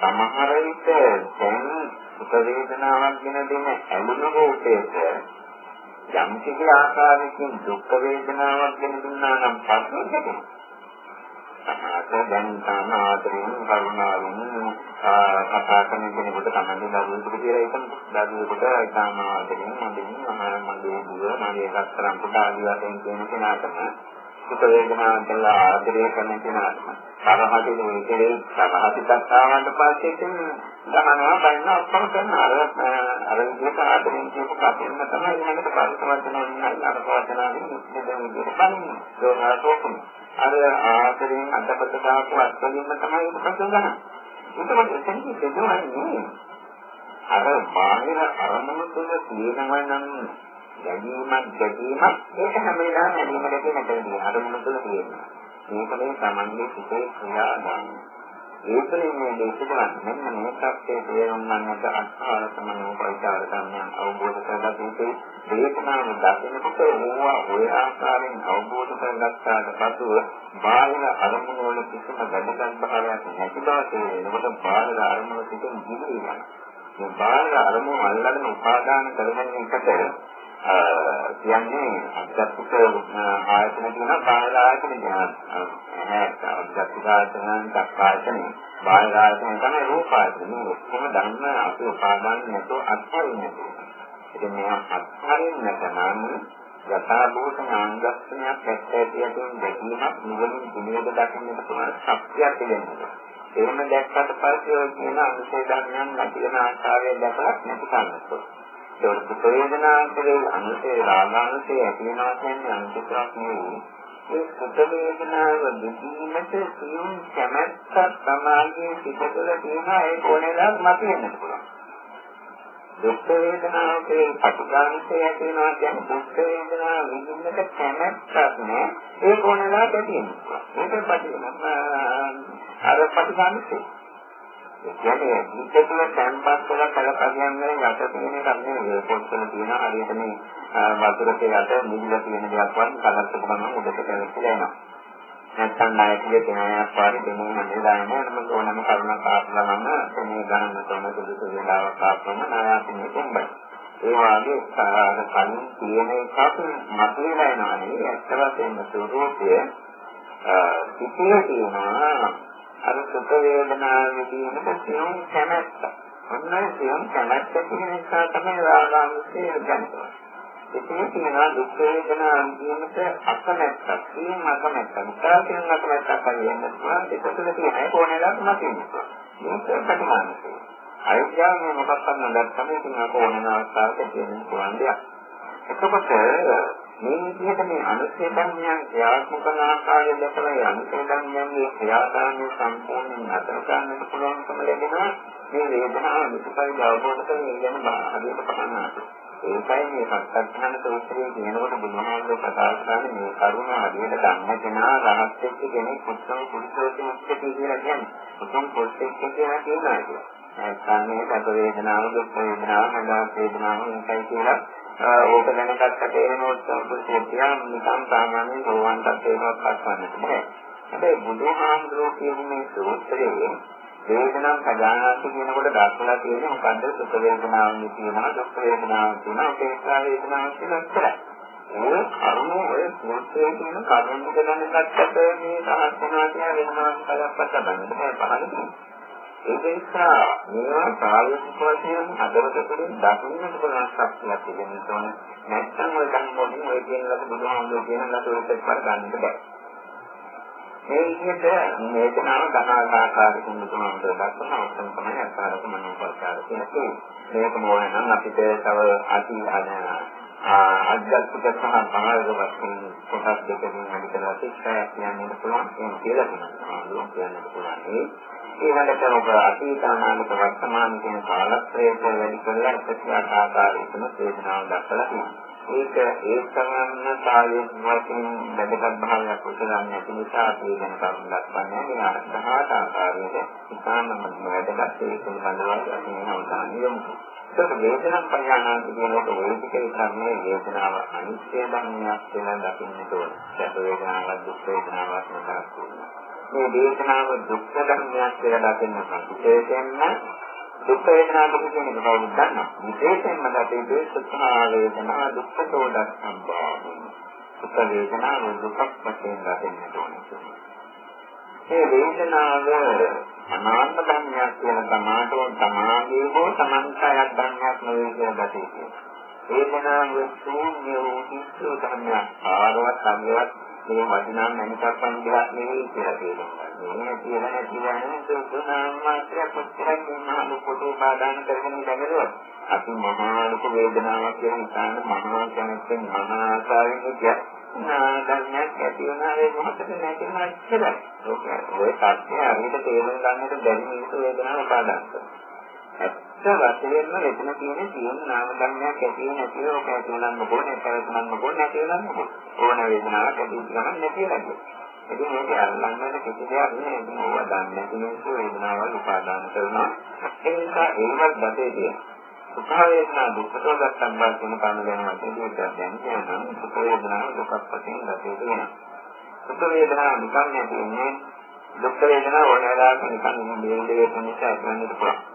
සමහර විට දැන් සුඛ වේදනාවක් ගෙන දෙන ඇලුණු රූපයක යම් කිසි ආකාරයකින් දුක් වේදනාවක් ගෙන දුන්නා නම් පස්සෙට දැන් තම ආදරෙන් කරුණාවෙන් කතා කරන කෙනෙකුට තමයි දරුවෙකුට කියලා හිතමු. දරුවෙකුට ඉතාම ආදරෙන් මන්දින් මගේ දුව මගේ රත්තරන් පුතා ආදී වශයෙන් කියන කෙනාටම සුඛ වේදනාවන් කියලා ආදරය කරන කෙනාටම තරහට මේකේ තරහට දක්වාවට පස්සේ ඉතින් ගමනවා බලන ඔක්කොම කරන අර අර විදිහට ආදරෙන් කියපු කටින්ම තමයි ඊළඟට පරිසවචන අර පවචනාවෙන් මෙතන විදිහට බලන්නේ. ඒකෝකම අර ආදරෙන් අතපත දාපු අත්වලින්ම තමයි පස්සෙන් ගන්න. ඒකම එතනදි දෙදවන්නේ අර බාහිර අරමුණු තුළ තියෙනවා නම් ගැනීමක් ගැනීමක් ඒක හැම වෙලාවෙම ඇලීමකට නැතදී අරමුණු තුළ තියෙනවා. මේක මේ සමන්ගේ සිතේ ක්‍රියාදාමය. ඒකලින් මේ දේශකයන් මෙන්න මේ සත්‍යයේ තේරුම් ගන්නට අස්හාර සමනෝ පරිචාර ධර්මයන් අවබෝධ කරගත යුතුයි. දේශනාව දකිනකොට ඕවා ඔය ආකාරයෙන් අවබෝධ කරගත්තාට පසුව බාහිර අරමුණු වල කිසිම ගැටගත් භාවයක් නැති බව තේරෙනකොට බාහිර අරමුණු පිටින් දිවි යනවා. මේ බාහිර අරමුණු අල්ලගෙන උපාදාන කරගෙන එකට කියන්නේ අධ්‍යාත්මික ආයතන කියන බාහිර ආයතන කියනවා. අධ්‍යාත්මික ආයතන දක්වායතන බාහිර ආයතන තමයි රූප ආයතන. මේ ඔක්කොම ධර්ම අපි උපාදාන නැතුව අත්හරින්නේ. ඉතින් මේ අත්හරින්නට නම් යථා භූත ඥානදර්ශනයක් ඇත්තටියෙන් දැකීමක් නුවණින් දිනේද දකින්නට පුළුවන් ශක්තියක් දෙන්නේ. එහෙම දැක්කට පස්සේ කියන අනුශේධ ධර්මයන් නැති වෙන ආකාරය දැකලා නැති කරනවා. ඒක ප්‍රයෝජනාන්තරේ අනුසේ රාගානුසේ ඇති වෙනවා කියන්නේ අනිත්‍යක් නෙවෙයි. ඒ සුත වේදනාව දෙකීමට සියුම් කැමැත්තක් සමාගයේ සිටතල තියෙනවා ඒ කොනේලා මතුවෙන්න පුළුවන්. දුක් වේදනාවේ පටිඝානිතය ඇති වෙනවා කියන්නේ දුක් වේදනාව විඳින්නට කැමැත්තක් නෑ ඒ කොනේලා දෙතියෙනවා. ඒක පටිඝාන අර පටිඝානිතය කියන්නේ විද්‍ය තුළ තැන්පත් වෙලා කලපදියම් වල යට තියෙන එකක් නෙවෙයි පොත්වල තියෙන හරියට මේ වතුරක යට නිවිලා තියෙන දෙයක් වත් කලස්සක ගමන් උඩට පැනලා යනවා. නැත්තම් ණයකගේ තේනයක් පාරි දෙන්නේ නේදා නේද ඕනම කරුණක් ආපුවම මේ ගණන් තම සුදුසු වෙලාවක් ආපුවම ණයාතිනේ කොම්බයි. ඒ වගේ කලින් තියෙන එකක් මතුවලා එනවා නේ ඇත්ත වශයෙන්ම ස්වરૂපය පිටියේ තියෙනවා අර සුඛ වේදනාවේ තියෙන සියුම් කැමැත්ත. ඔන්න සියුම් කැමැත්ත තියෙන නිසා තමයි රාගාංශය ගන්නවා. ඉතින් කියනවා දුක් වේදනා අන්තිමට අකමැත්තක්. සියුම් අකමැත්තක්. මුඛයෙන් අකමැත්තක් කියන්නේ ඒක තුළ තියෙන කොහොමද මතින්නේ. මේක ප්‍රතිමානයි. අයෝග්‍යාව මේ මොකක්ද නැත්නම් ඉතින් අප ඕනෑම අවස්ථාවක තියෙන පුළුවන් දෙයක්. එතකොට මේ විදිහට මේ අනුශේ ධර්මයන් ක්‍රියාත්මක කරන ආකාරය දැකලා ඒ අනුශේ ධර්මයන්ගේ ක්‍රියාදාමය සම්පූර්ණයෙන් අතර ගන්නට පුළුවන්කම ලැබෙනවා මේ වේදනාව විසුපයි අවබෝධ කරගෙන යන බාහිරට පටන්නවා ඒකයි මේ සත්‍යඥාන සූත්‍රයේ කියනකොට බුදුහාමුදුරුවෝ කතා කරන්නේ මේ කරුණ හරියට ගන්න කෙනා රහත් වෙච්ච කෙනෙක් උත්තම පුරුෂෝත්තම මුක්තිය කියලා කියන්නේ. උත්තම පුරුෂයෙක් කියලා කියනවා ඒක. නැත්නම් මේ සැප වේදනාව, දුක් වේදනාව, හඳ වේදනාව මේකයි කියලා ඕක දැනගත්තට එහෙම උත්සාහපුරුෂයා නිකන් සාමාන්‍ය සෝවන්ටත් ඒකවත් පස්සන්නට බෑ. හැබැයි බුදුහාමුදුරුවෝ කියන මේ සූත්‍රයේ වේදනම් පදානාති කියනකොට දක්වලා තියෙන්නේ මොකද්ද? සුඛ වේදනාවක් තියෙනවා දුක් වේදනාවක් තියෙනවා උපේක්ෂා වේදනාවක් තියෙනවා ඒ කර්ම ඔය සූත්‍රයේ තියෙන කර්ම දෙක දැනගත්තට මේ සහස්තනා කියන වෙනම කලක් පස්ස බලන්න බෑ පහළ තියෙනවා ඒක නිසා මේවා ප්‍රායෝගික වශයෙන් හදවත තුළින් දකින්නට පුළුවන් ශක්තියක් තිබෙන්න ඕන. නැත්නම් ඔය කන්නෝදී ඔය කියන ලද බුදුහාමුදුරුවෝ කියන ලද ඔය පෙරපර ගන්නට බෑ. මේ විදිහට වේදනාව ධනාකාරකින් බුදුහාමුදුරුවෝ දක්වන අවසන් තමයි අසාරක මනෝපකාර කියන්නේ. මේක මොනනම් අපිට තව අති අධ්‍යාත්මික සහ සමාජික වශයෙන් කොටස් දෙකකින් හදිලා ශික්ෂාවක් කියන්නට පුළුවන් කියලා කියනවා. කියන්නට පුළුවන්. ඊළඟට ඔබ අතීත අනාගත වර්තමාන කියන කාලත්‍රයක වැඩි කරලා ප්‍රතිආත ආකාරයටම වේදනාව දක්වලා තියෙනවා. ඒක ඒ සමන්න කාලයේ වශයෙන් වැඩගත් භාවයක් උසගන්න නැති නිසා අපි ගැන කරුණු දක්වන්නේ මේ අර්ථහාත ආකාරයට ඉතාමම වැඩගත් ඒ පිළිබඳව අපි අවධානය යොමු ඒක වේදනා පරිඥානාන්ත කියනකොට වේදිකේ කර්මයේ වේදනාව අනිත්‍ය ධර්මයක් කියලා දකින්නට ඕන. සැප වේදනාවක් දුක් වේදනාවක් නෙවෙයි. මේ වේදනාව දුක් ධර්මයක් කියලා දකින්න විශේෂයෙන්ම දුක් වේදනා දුක කියන එක කවුරුද දන්නවා. විශේෂයෙන්ම අපේ දේශනා වේදනා දුක් සෝදක් සම්බන්ධයි දුක් වේදනාව දුකක් වශයෙන් දකින්න ඕනේ. මේ වේදනාව අනාත්ම ධර්මයක් කියලා තමාටෝ තමාගේ හෝ සමන්තයක් ධර්මයක් නෙවෙයි කියලා දකින්න. වේදනාව ශූන්‍ය වූ කිසි ධර්මයක් ආරවත් අගවත් මේ වටිනා මනිකක් සංගයක් නෙවෙයි කියලා කියනවා. මේ කියලා නැතිවම සුදුනාම මාත්‍රයක් කොච්චරක් මහා ලොකු බාධාන කරගෙන ඉඳගෙනවත් අපි මහා ලොකු වේදනාවක් කියන ඉතාලම මහා කෙනෙක්ගෙන් මහා ආසාවෙන් හිටියා. නාදන්නක් ඇති වුණා ඒ මොහොතේ නැතිවෙනවා ඉච්චරයි. ඔය සත්‍ය හරියට තේරුම් ගන්නට බැරි මිනිස්සු වේදනාව බාධා කරනවා. ඇත්ත වශයෙන්ම මෙතන තියෙන සියුම් නාම ධර්මයක් ඇති නැති ඕක ඇති වෙනම මොකෝ නැත්නම් මොකෝ නැති වෙනම මොකෝ ඕන වේදනාවක් ඇති ගමන් නැති වෙනවා. ඉතින් මේක අල්ලන්නට කිසි දෙයක් නෑ. ඉතින් ඕවා දන්නේ නැති මිනිස්සු වේදනාවල් උපාදාන කරනවා. ඒ නිසා ඒවත් බතේ තියෙන. සුඛ වේදනා දුක්ඛ ගත්තන් බා කියන කම ගැන මතකයක් දැන් කියනවා. සුඛ වේදනාව දුකක් වශයෙන් දැකේ තියෙනවා. සුඛ වේදනාව නිකන් නැතිනේ දුක් වේදනාව ඕන වෙලාවක නිකන් මේ දෙයක් නිසා ඇතිවෙන්නත් පුළුවන්.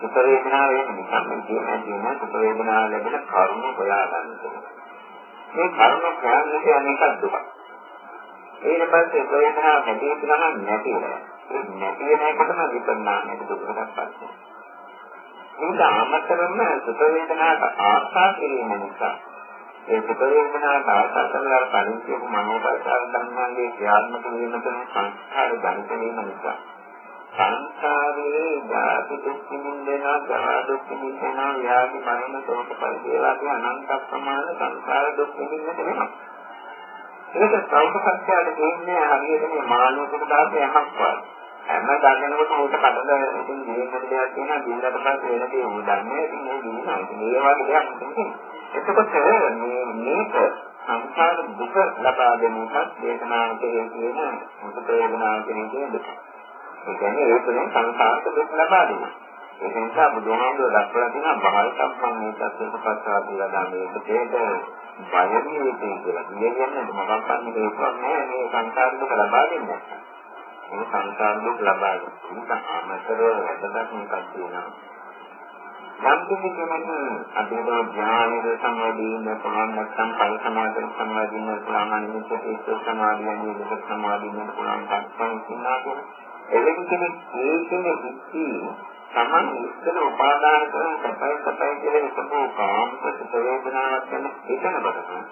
සුඛ වේදනාව වෙන නිකන් කියන කියන සුඛ වේදනාව ලැබෙන කරුණ හොයා ගන්න මේ කරුණ ප්‍රයත්නක අනේක දුක. ඊට පස්සේ වේදනාව හැදෙන්න ගමන් නැති වෙනවා. ඒ නැති වෙනකොටම විපන්නානේ දුකටපත් වෙනවා. ඒක අමතරම සුඛ වේදනාවට ආශා කිරීම නිසා ඒ සුඛ වේදනාවට ආශා කරලා කලින් කියපු මනෝපරිසර ධර්මයන්ගේ ක්‍රියාත්මක වීම තුළ සංස්කාර ධනිත වීම නිසා සංසාරේ ධාතු දුක් නින්දනා ජරා දුක් නින්දනා ව්‍යාධි මරණ ශෝක පරිදේවාදී අනන්ත ප්‍රමාණ සංසාර දුක් නින්දනට වෙනවා. ඒක සෞඛ්‍යපත්‍යයට දෙන්නේ හරියට මේ මානසික දාපේ යමක් වගේ. හැම ගන්නකොට උට කඩල ඉතින් ජීවිත දෙයක් තියෙනවා ජීවිතයට පස්සේ වෙන දේ උදන්නේ ඉතින් මේ දිනනවා. ඉතින් ඒ වගේ දෙයක් නෙමෙයි. එතකොට මේ මේක සංසාර දුක ලබා ගැනීමත් දේශනාවේ කියන මුද ප්‍රයෝජනාව කියන දුක. ඒ කියන්නේ ඒ තුළින් සංසාරක දුක් ලබා දෙනවා. ඒ නිසා බුදුහාමුදුරුවෝ දක්වලා තියෙනවා බහල් සම්පන්න සත්‍යපස්සාදී ලදාමේ ඒකේද බයදී ඒකේ කියලා. කියන්නේ මොකක්ද මේක නෑ මේ සංසාර දුක ලබා දෙන්නේ. මේ සංසාර දුක් ලබා දෙන්නේ. ඒක අමතරව වැදගත් මොකක්ද කියනවා. යම් කෙනෙක් අපේ ඥානයේ සම්වදීන පුළුවන් නැත්නම් පල් සමාධිය සම්වදීන පුළුවන් අනිත් ඒක සමාධිය නිරෝධ සමාධිය පුළුවන් කක්කම් කියනවා එවැනි කෙනෙක් ඒකෙන හිතී තමන් ඉස්සර උපාදාන කරන සපයි සපයි කියලා හිතපු කාමක වේදනාවක් ගැන හිතන බඩන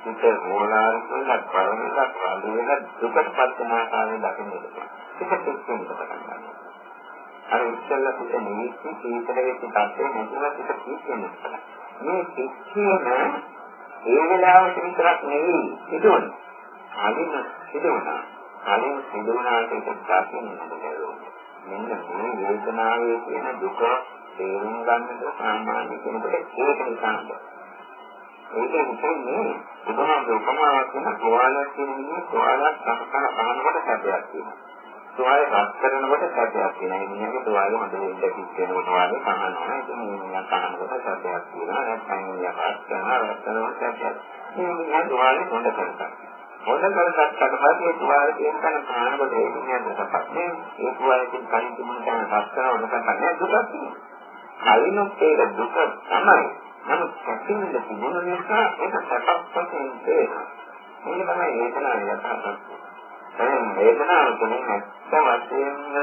හිත මෝලාරික වෙනත් පරිණත පාදු වෙන දුකට පත් වෙන ආකාරය දකින්න ඕනේ. ඒක පිටින් පටන් ගන්නවා. අර ඉස්සෙල්ලා පිට නිවිච්ච සීතල වෙච්ච තත්ත්වෙ නැතුව පිට පිටින්නේ. මේ පිටින ඒ වෙලාවට විතරක් නෙවෙයි සිදුවන්නේ. අදින සිදුවනවා. කලින් සිදුවනාට ඒක දකින්න බැහැ. මෙන්න මේ වේදනාවේ තියෙන දුක තේරුම් ගන්නට සාමාන්‍ය කෙනෙකුට ඒක නිසාද. ඒක හිතන්නේ උදාහරණ උපමාවක් වෙන තුවාලයක් කියන්නේ තුවාලයක් සකසන කනකොට සැපයක් තියෙනවා. තුවාලය රත් කරනකොට සැපයක් තියෙනවා. ඒ මිනිහගේ තුවාලය හොඳ වෙන්න කිච්චෙනකොට වාගේ කහනවා. ඒක මිනිහා කනකොට සැපයක් තියෙනවා. නැත්නම් මිනිහා රත් කරනවා රත් කරනකොට සැපයක්. මේ මිනිහා තුවාලය හොඳ කරගන්නවා. හොඳ කරගත්තට පස්සේ තුවාල කියන තැන ප්‍රාණකොට ඒක කියන්නේ සපක්නේ ඒ තුවාලකින් කලින් තිබුණ තැන පස්සන හොඳ කරන්නේ දුකක් කලිනුත් ඒක දුක තමයි. නමුත් සැකින්ද තිබුණ නිසා ඒක සපක් වශයෙන් තේරෙනවා. මේක තමයි වේදනාව යථාර්ථය. ඒ වේදනාව තුළින් ඇත්ත වශයෙන්ම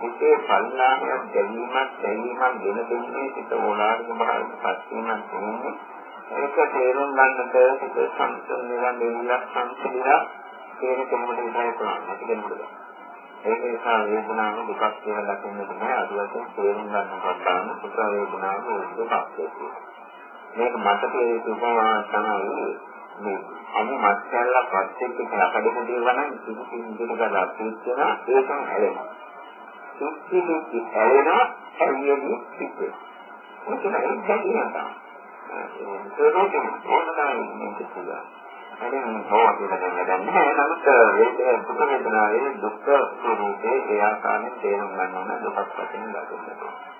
හිතේ පරිණාමයක් දැනීමක් දැනීමක් දෙන දෙන්නේ සිත ඕලාරික භාවයට පත් වීමක් තියෙන්නේ ඒක තේරුම් ගන්නට සිත සංසුන් වෙලා නිවිලක් සංසිඳලා තේර කෙනෙකුට විතරයි පුළුවන් නැති කෙනෙකුට ඒක නිසා වේදනාව දුකක් කියලා දකින්නට බෑ අදුවසින් තේරුම් ගන්නකොට ගන්න සුඛ වේදනාව දුකක් කියලා. මේක මතකයේ තුපා තමයි මේ අනු මත්යල්ලා පස්සෙත් කියලා කඩක දේවා නම් කිසි කිසි කරලා පිටුනා ඒකම හැලෙනවා කිසි කිසි හැලෙනවා හැලියෙන්නේ පිටේ. ඒක නේද කියනවා ඒක ඕනනම් මේක කියලා හරිම හොවා කියලා දැන් නැහැ නමුත් ඒක දුක වේදනාවේ දුක් ස්වરૂපේ ඒ ආකාරයෙන් තේරුම් ගන්න ඕන දුකක් වශයෙන් දකින්න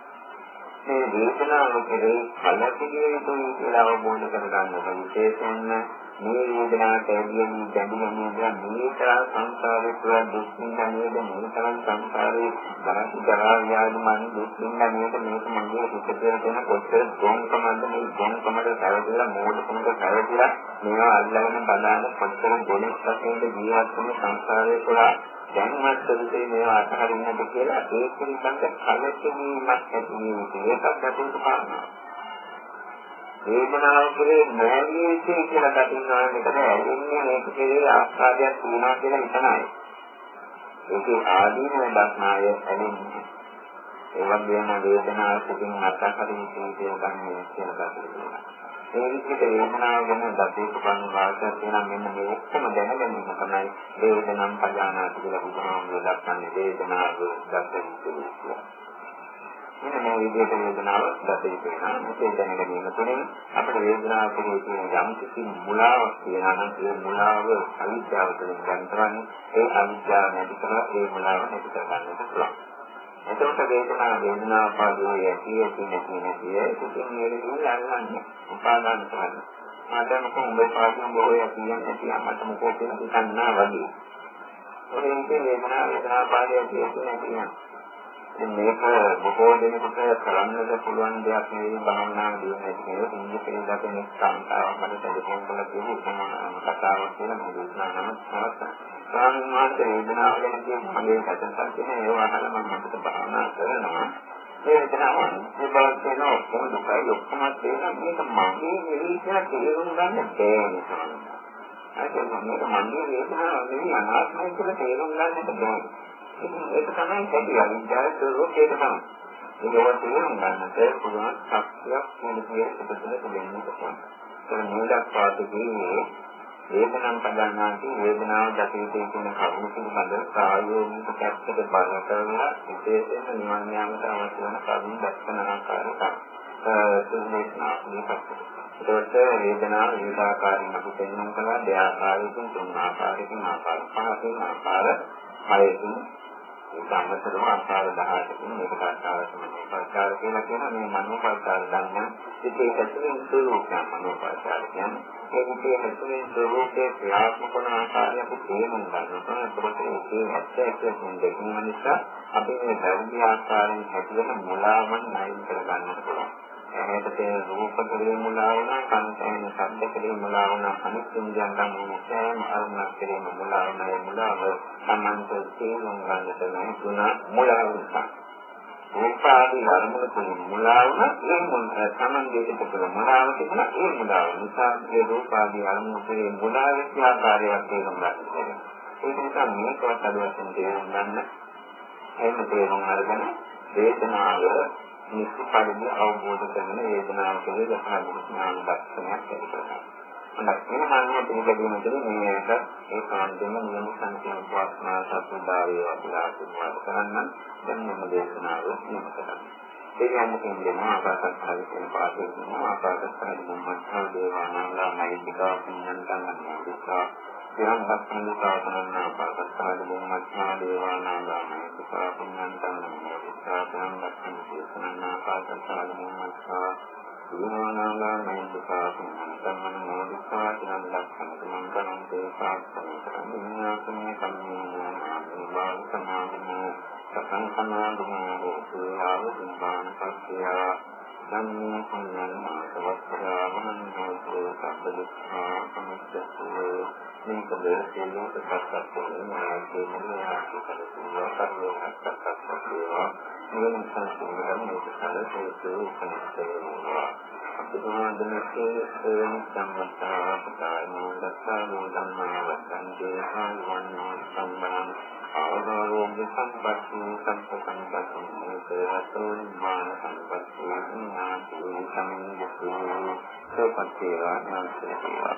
මේ වේදනාව කෙරෙහි කලකිරිය යුතුයි කියලා අවබෝධ කරගන්න ඕන විශේෂයෙන්ම මේ වේදනාවට ඇදීම දැඩිම නේද මේ තරම් සංසාරේ පුරා දුක් විඳින නේද මේ තරම් සංසාරේ ධනසි කරා යාදු මන් දුක් විඳින නේද මේක මගේ හිතේ තියෙන කොච්චර ගොන්කමද මේ ගොන්කමද සැලදලා මෝඩකමද සැලදලා මේවා අල්ලගෙන බලන කොච්චර ගොඩක් වශයෙන් ජීවත් වෙන සංසාරේ පුරා දැන්වත් විදිහේ මේවා අතහරින්නද කියලා ඒ පිළිබඳ කලකිරීමක් ඇති වෙන්නේ ඒකත් අපිට පානවා. වේදනාව කෙරේ නැගී සිටී කියලා දකින්නවා මේක ඇලෙන්නේ මේක කෙරේ ආස්වාදයක් තියෙනවා කියලා හිතනයි. ඒකේ ආදීනව දක්නාය ඇලෙන්නේ. ඒ වගේම වේදනාව සිටින් අත්හරින්න තියෙන ගන්නේ කියලා දකින්නවා. ඒ විදිහට වේදනාව ගැන දතේක බණ වාසය තියෙන මෙන්න මේ ඔක්කොම දැනගැනීම තමයි වේදනම් පජානාති කියලා බුදුහාමුදුරුවෝ දක්වන්නේ වේදනාව දක්වන්නේ. මෙන්න මේ විදිහට වේදනාව දැකේ වෙනවා. මේක දැනගැනීම තුළින් අපේ වේදනාව කෙරෙහි තියෙන යම් කිසි මුලාවක් තියෙනවා නම් ඒ මුලාව අවිද්‍යාව තුළින් ගන්න කරන්නේ ඒ අවිද්‍යාව නැති කරලා ඒ මුලාව නැති කරගන්නට පුළුවන්. එතකොට වේදනාව වේදනාව පාදයේ ඇති ඇති නැති නැති ඒකෙන් මෙලෙසින් අල්ලන්නේ උපාදාන කරන්නේ. ආදම කොහොමද පාදයෙන් බොහෝ යකියන් ඇති මට මොකෝ කියන හිතන්නා වගේ. ඔය ඉතින් වේදනාව වේදනාව පාදයේ ඇති ඇති නැති නැති මේක බොහෝ දෙනෙකුට කරන්නද පුළුවන් දෙයක් නෙවෙයි භාවනාව දියුණු වෙන කෙනෙක් ඉන්නේ කියලා දකින සංස්කාරයක් මත ටෙලිෆෝන් කරලා කියන උපමාන කතාවක් කියලා මම දේශනා නමත් නවත්තා. සාමාන්‍ය වේදනාව ගැන කියන මගේ කතාවක් කියන ඒවා අහලා මම හිතට භාවනා කරනවා. මේ වේදනාව මේ බලක් වෙන ඔක්කොම දුකයි ඔක්කොම තියෙන මේක මගේ නෙවෙයි කියලා තේරුම් ගන්න බැහැ නේද? ඒක මේක මගේ වේදනාව නෙවෙයි අනාත්මයි කියලා තේරුම් ගන්නට බැහැ. ඒක තමයි කැටි අවිද්‍යාව ස්වરૂපේක තමයි. ඒක තේරුම් ගන්නට පුළුවන් ශක්තියක් මොන විදිහට පිටතට දෙන්න පුළුවන්. ඒක මූලක් පාදකයේ වේදනම් පදන්නාති වේදනාව දකිතේ කියන කරුණු පිළිබඳ ප්‍රායෝගික පැත්තට බල කරලා විශේෂයෙන්ම නිවන් යාමට අවශ්‍ය වන කරුණු දක්වන ආකාරයට සුන්නේස්නා මේකත්. ඒකට වේදනාව විවිධාකාරයෙන් අපි පෙන්වන කලා දෙආකාරයකින් තුන් ආකාරයකින් ආකාර පහකින් ආකාර හයකින් සම්මතරව ආකාර 18කින් මේකට ආකාර තමයි පරිකාර කියලා කියන මේ මනෝපරිකාර ධර්ම ඉතේ ඇතුලේ ස්වરૂපය මනෝපරිකාර කියන්නේ. ඒ ඉතේ ඇතුලේ ස්වરૂපයේ ක්‍රියාත්මක වන ආකාරය අපි තේරුම් ගන්නවා ඒකත් ඒකේ ඇත්තටම දෙකින් නිසා අපි මේ ධර්ම ආකාරයෙන් හැදෙන මුලාවන් නැයින් කර ගන්නට පුළුවන්. ඇහැට තියෙන රූප කෙරේ මුලා වුණා, කනට ඇහෙන ශබ්ද කෙරේ මුලා වුණා, අනිත් ඉන්ද්‍රියන් ගන්න සෑම අරමුණක් කෙරේ මුලා වුණා, ඒ මුලාව සම්මන්ත තේරුම් ගන්නට නැතුණ මුලා වුණා. රූපාදී අරමුණු තුලින් මුලා වුණා, ඒ මුල සමන්දේට පුතල මුලාව තිබුණා, ඒ මුලාව නිසා ඒ රූපාදී අරමුණු කෙරේ මුලා වෙච්ච ආකාරයක් තේරුම් ගන්න. ඒක නිසා මේකවත් අද වශයෙන් තේරුම් ගන්න. එහෙම තේරුම් අරගෙන වේදනාව නිසි පරිදි අවබෝධ කරගෙන වේදනාව කෙරෙහි යථාභූත ඥාන දර්ශනයක් ඇති කරගන්න. හොඳයි මේ මාන්නය පිළිගැනීම තුළ මේක ඒකාන්තයෙන්ම නියම සංකේත වාස්නා සතුදාවේ වඩලා පුරුදු කරන්න දැන් මම දේශනාව නිම කරනවා. ඒ කියන්නේ කියන්නේ ආකාශස්ථාවේ කියන පාඩේ කියන ආකාශස්ථාවේ මොහොතේ දේවානාලා නෛතිකව පින්නන්තන් අනුවිස්සා සිරන් දක්වන සාසනන ආකාශස්ථාවේ මොහොතේ දේවානාලා නෛතිකව පින්නන්තන් අනුවිස්සා සිරන් දක්වන දේශනන ආකාශස්ථාවේ මොහොතේ විමානාලා නෛතිකව පින්නන්තන් අනුවිස්සා සිරන් දක්වන මං කනන්තේ සාස්ත්‍රය කරන්නේ සම්මේලන ආදී සමාධිමෝ සතං සමාධිමෝ හෝතු ආව සිම්බාන පස්සයා สัมพุทธังสวัสดามันโนตุสัพพยุทธาสมัจจตุเวนี่ก็เหลือเพียงแต่สัตว์ตัวนี้มาคือมันไม่หาที่สัตว์ตัวตั้งเรื่องสัตว์ตัวเดียวเรื่องสัตว์ตัวนั้นมีสัตว์ตัวเดียวขนาดเดียวปัจจุบันเป็นเพื่อนจำวัตตาปตายมูลรักษามูลดำมาวัดกันเจ้าวันนอนสัมมา ආරෝග්‍ය සම්පත්තිය සම්පතන්තං සේවතෝන් මාන සම්පත්තිය නාති සමිඤ්ඤේ සෝපත්තේ වාසනසේවා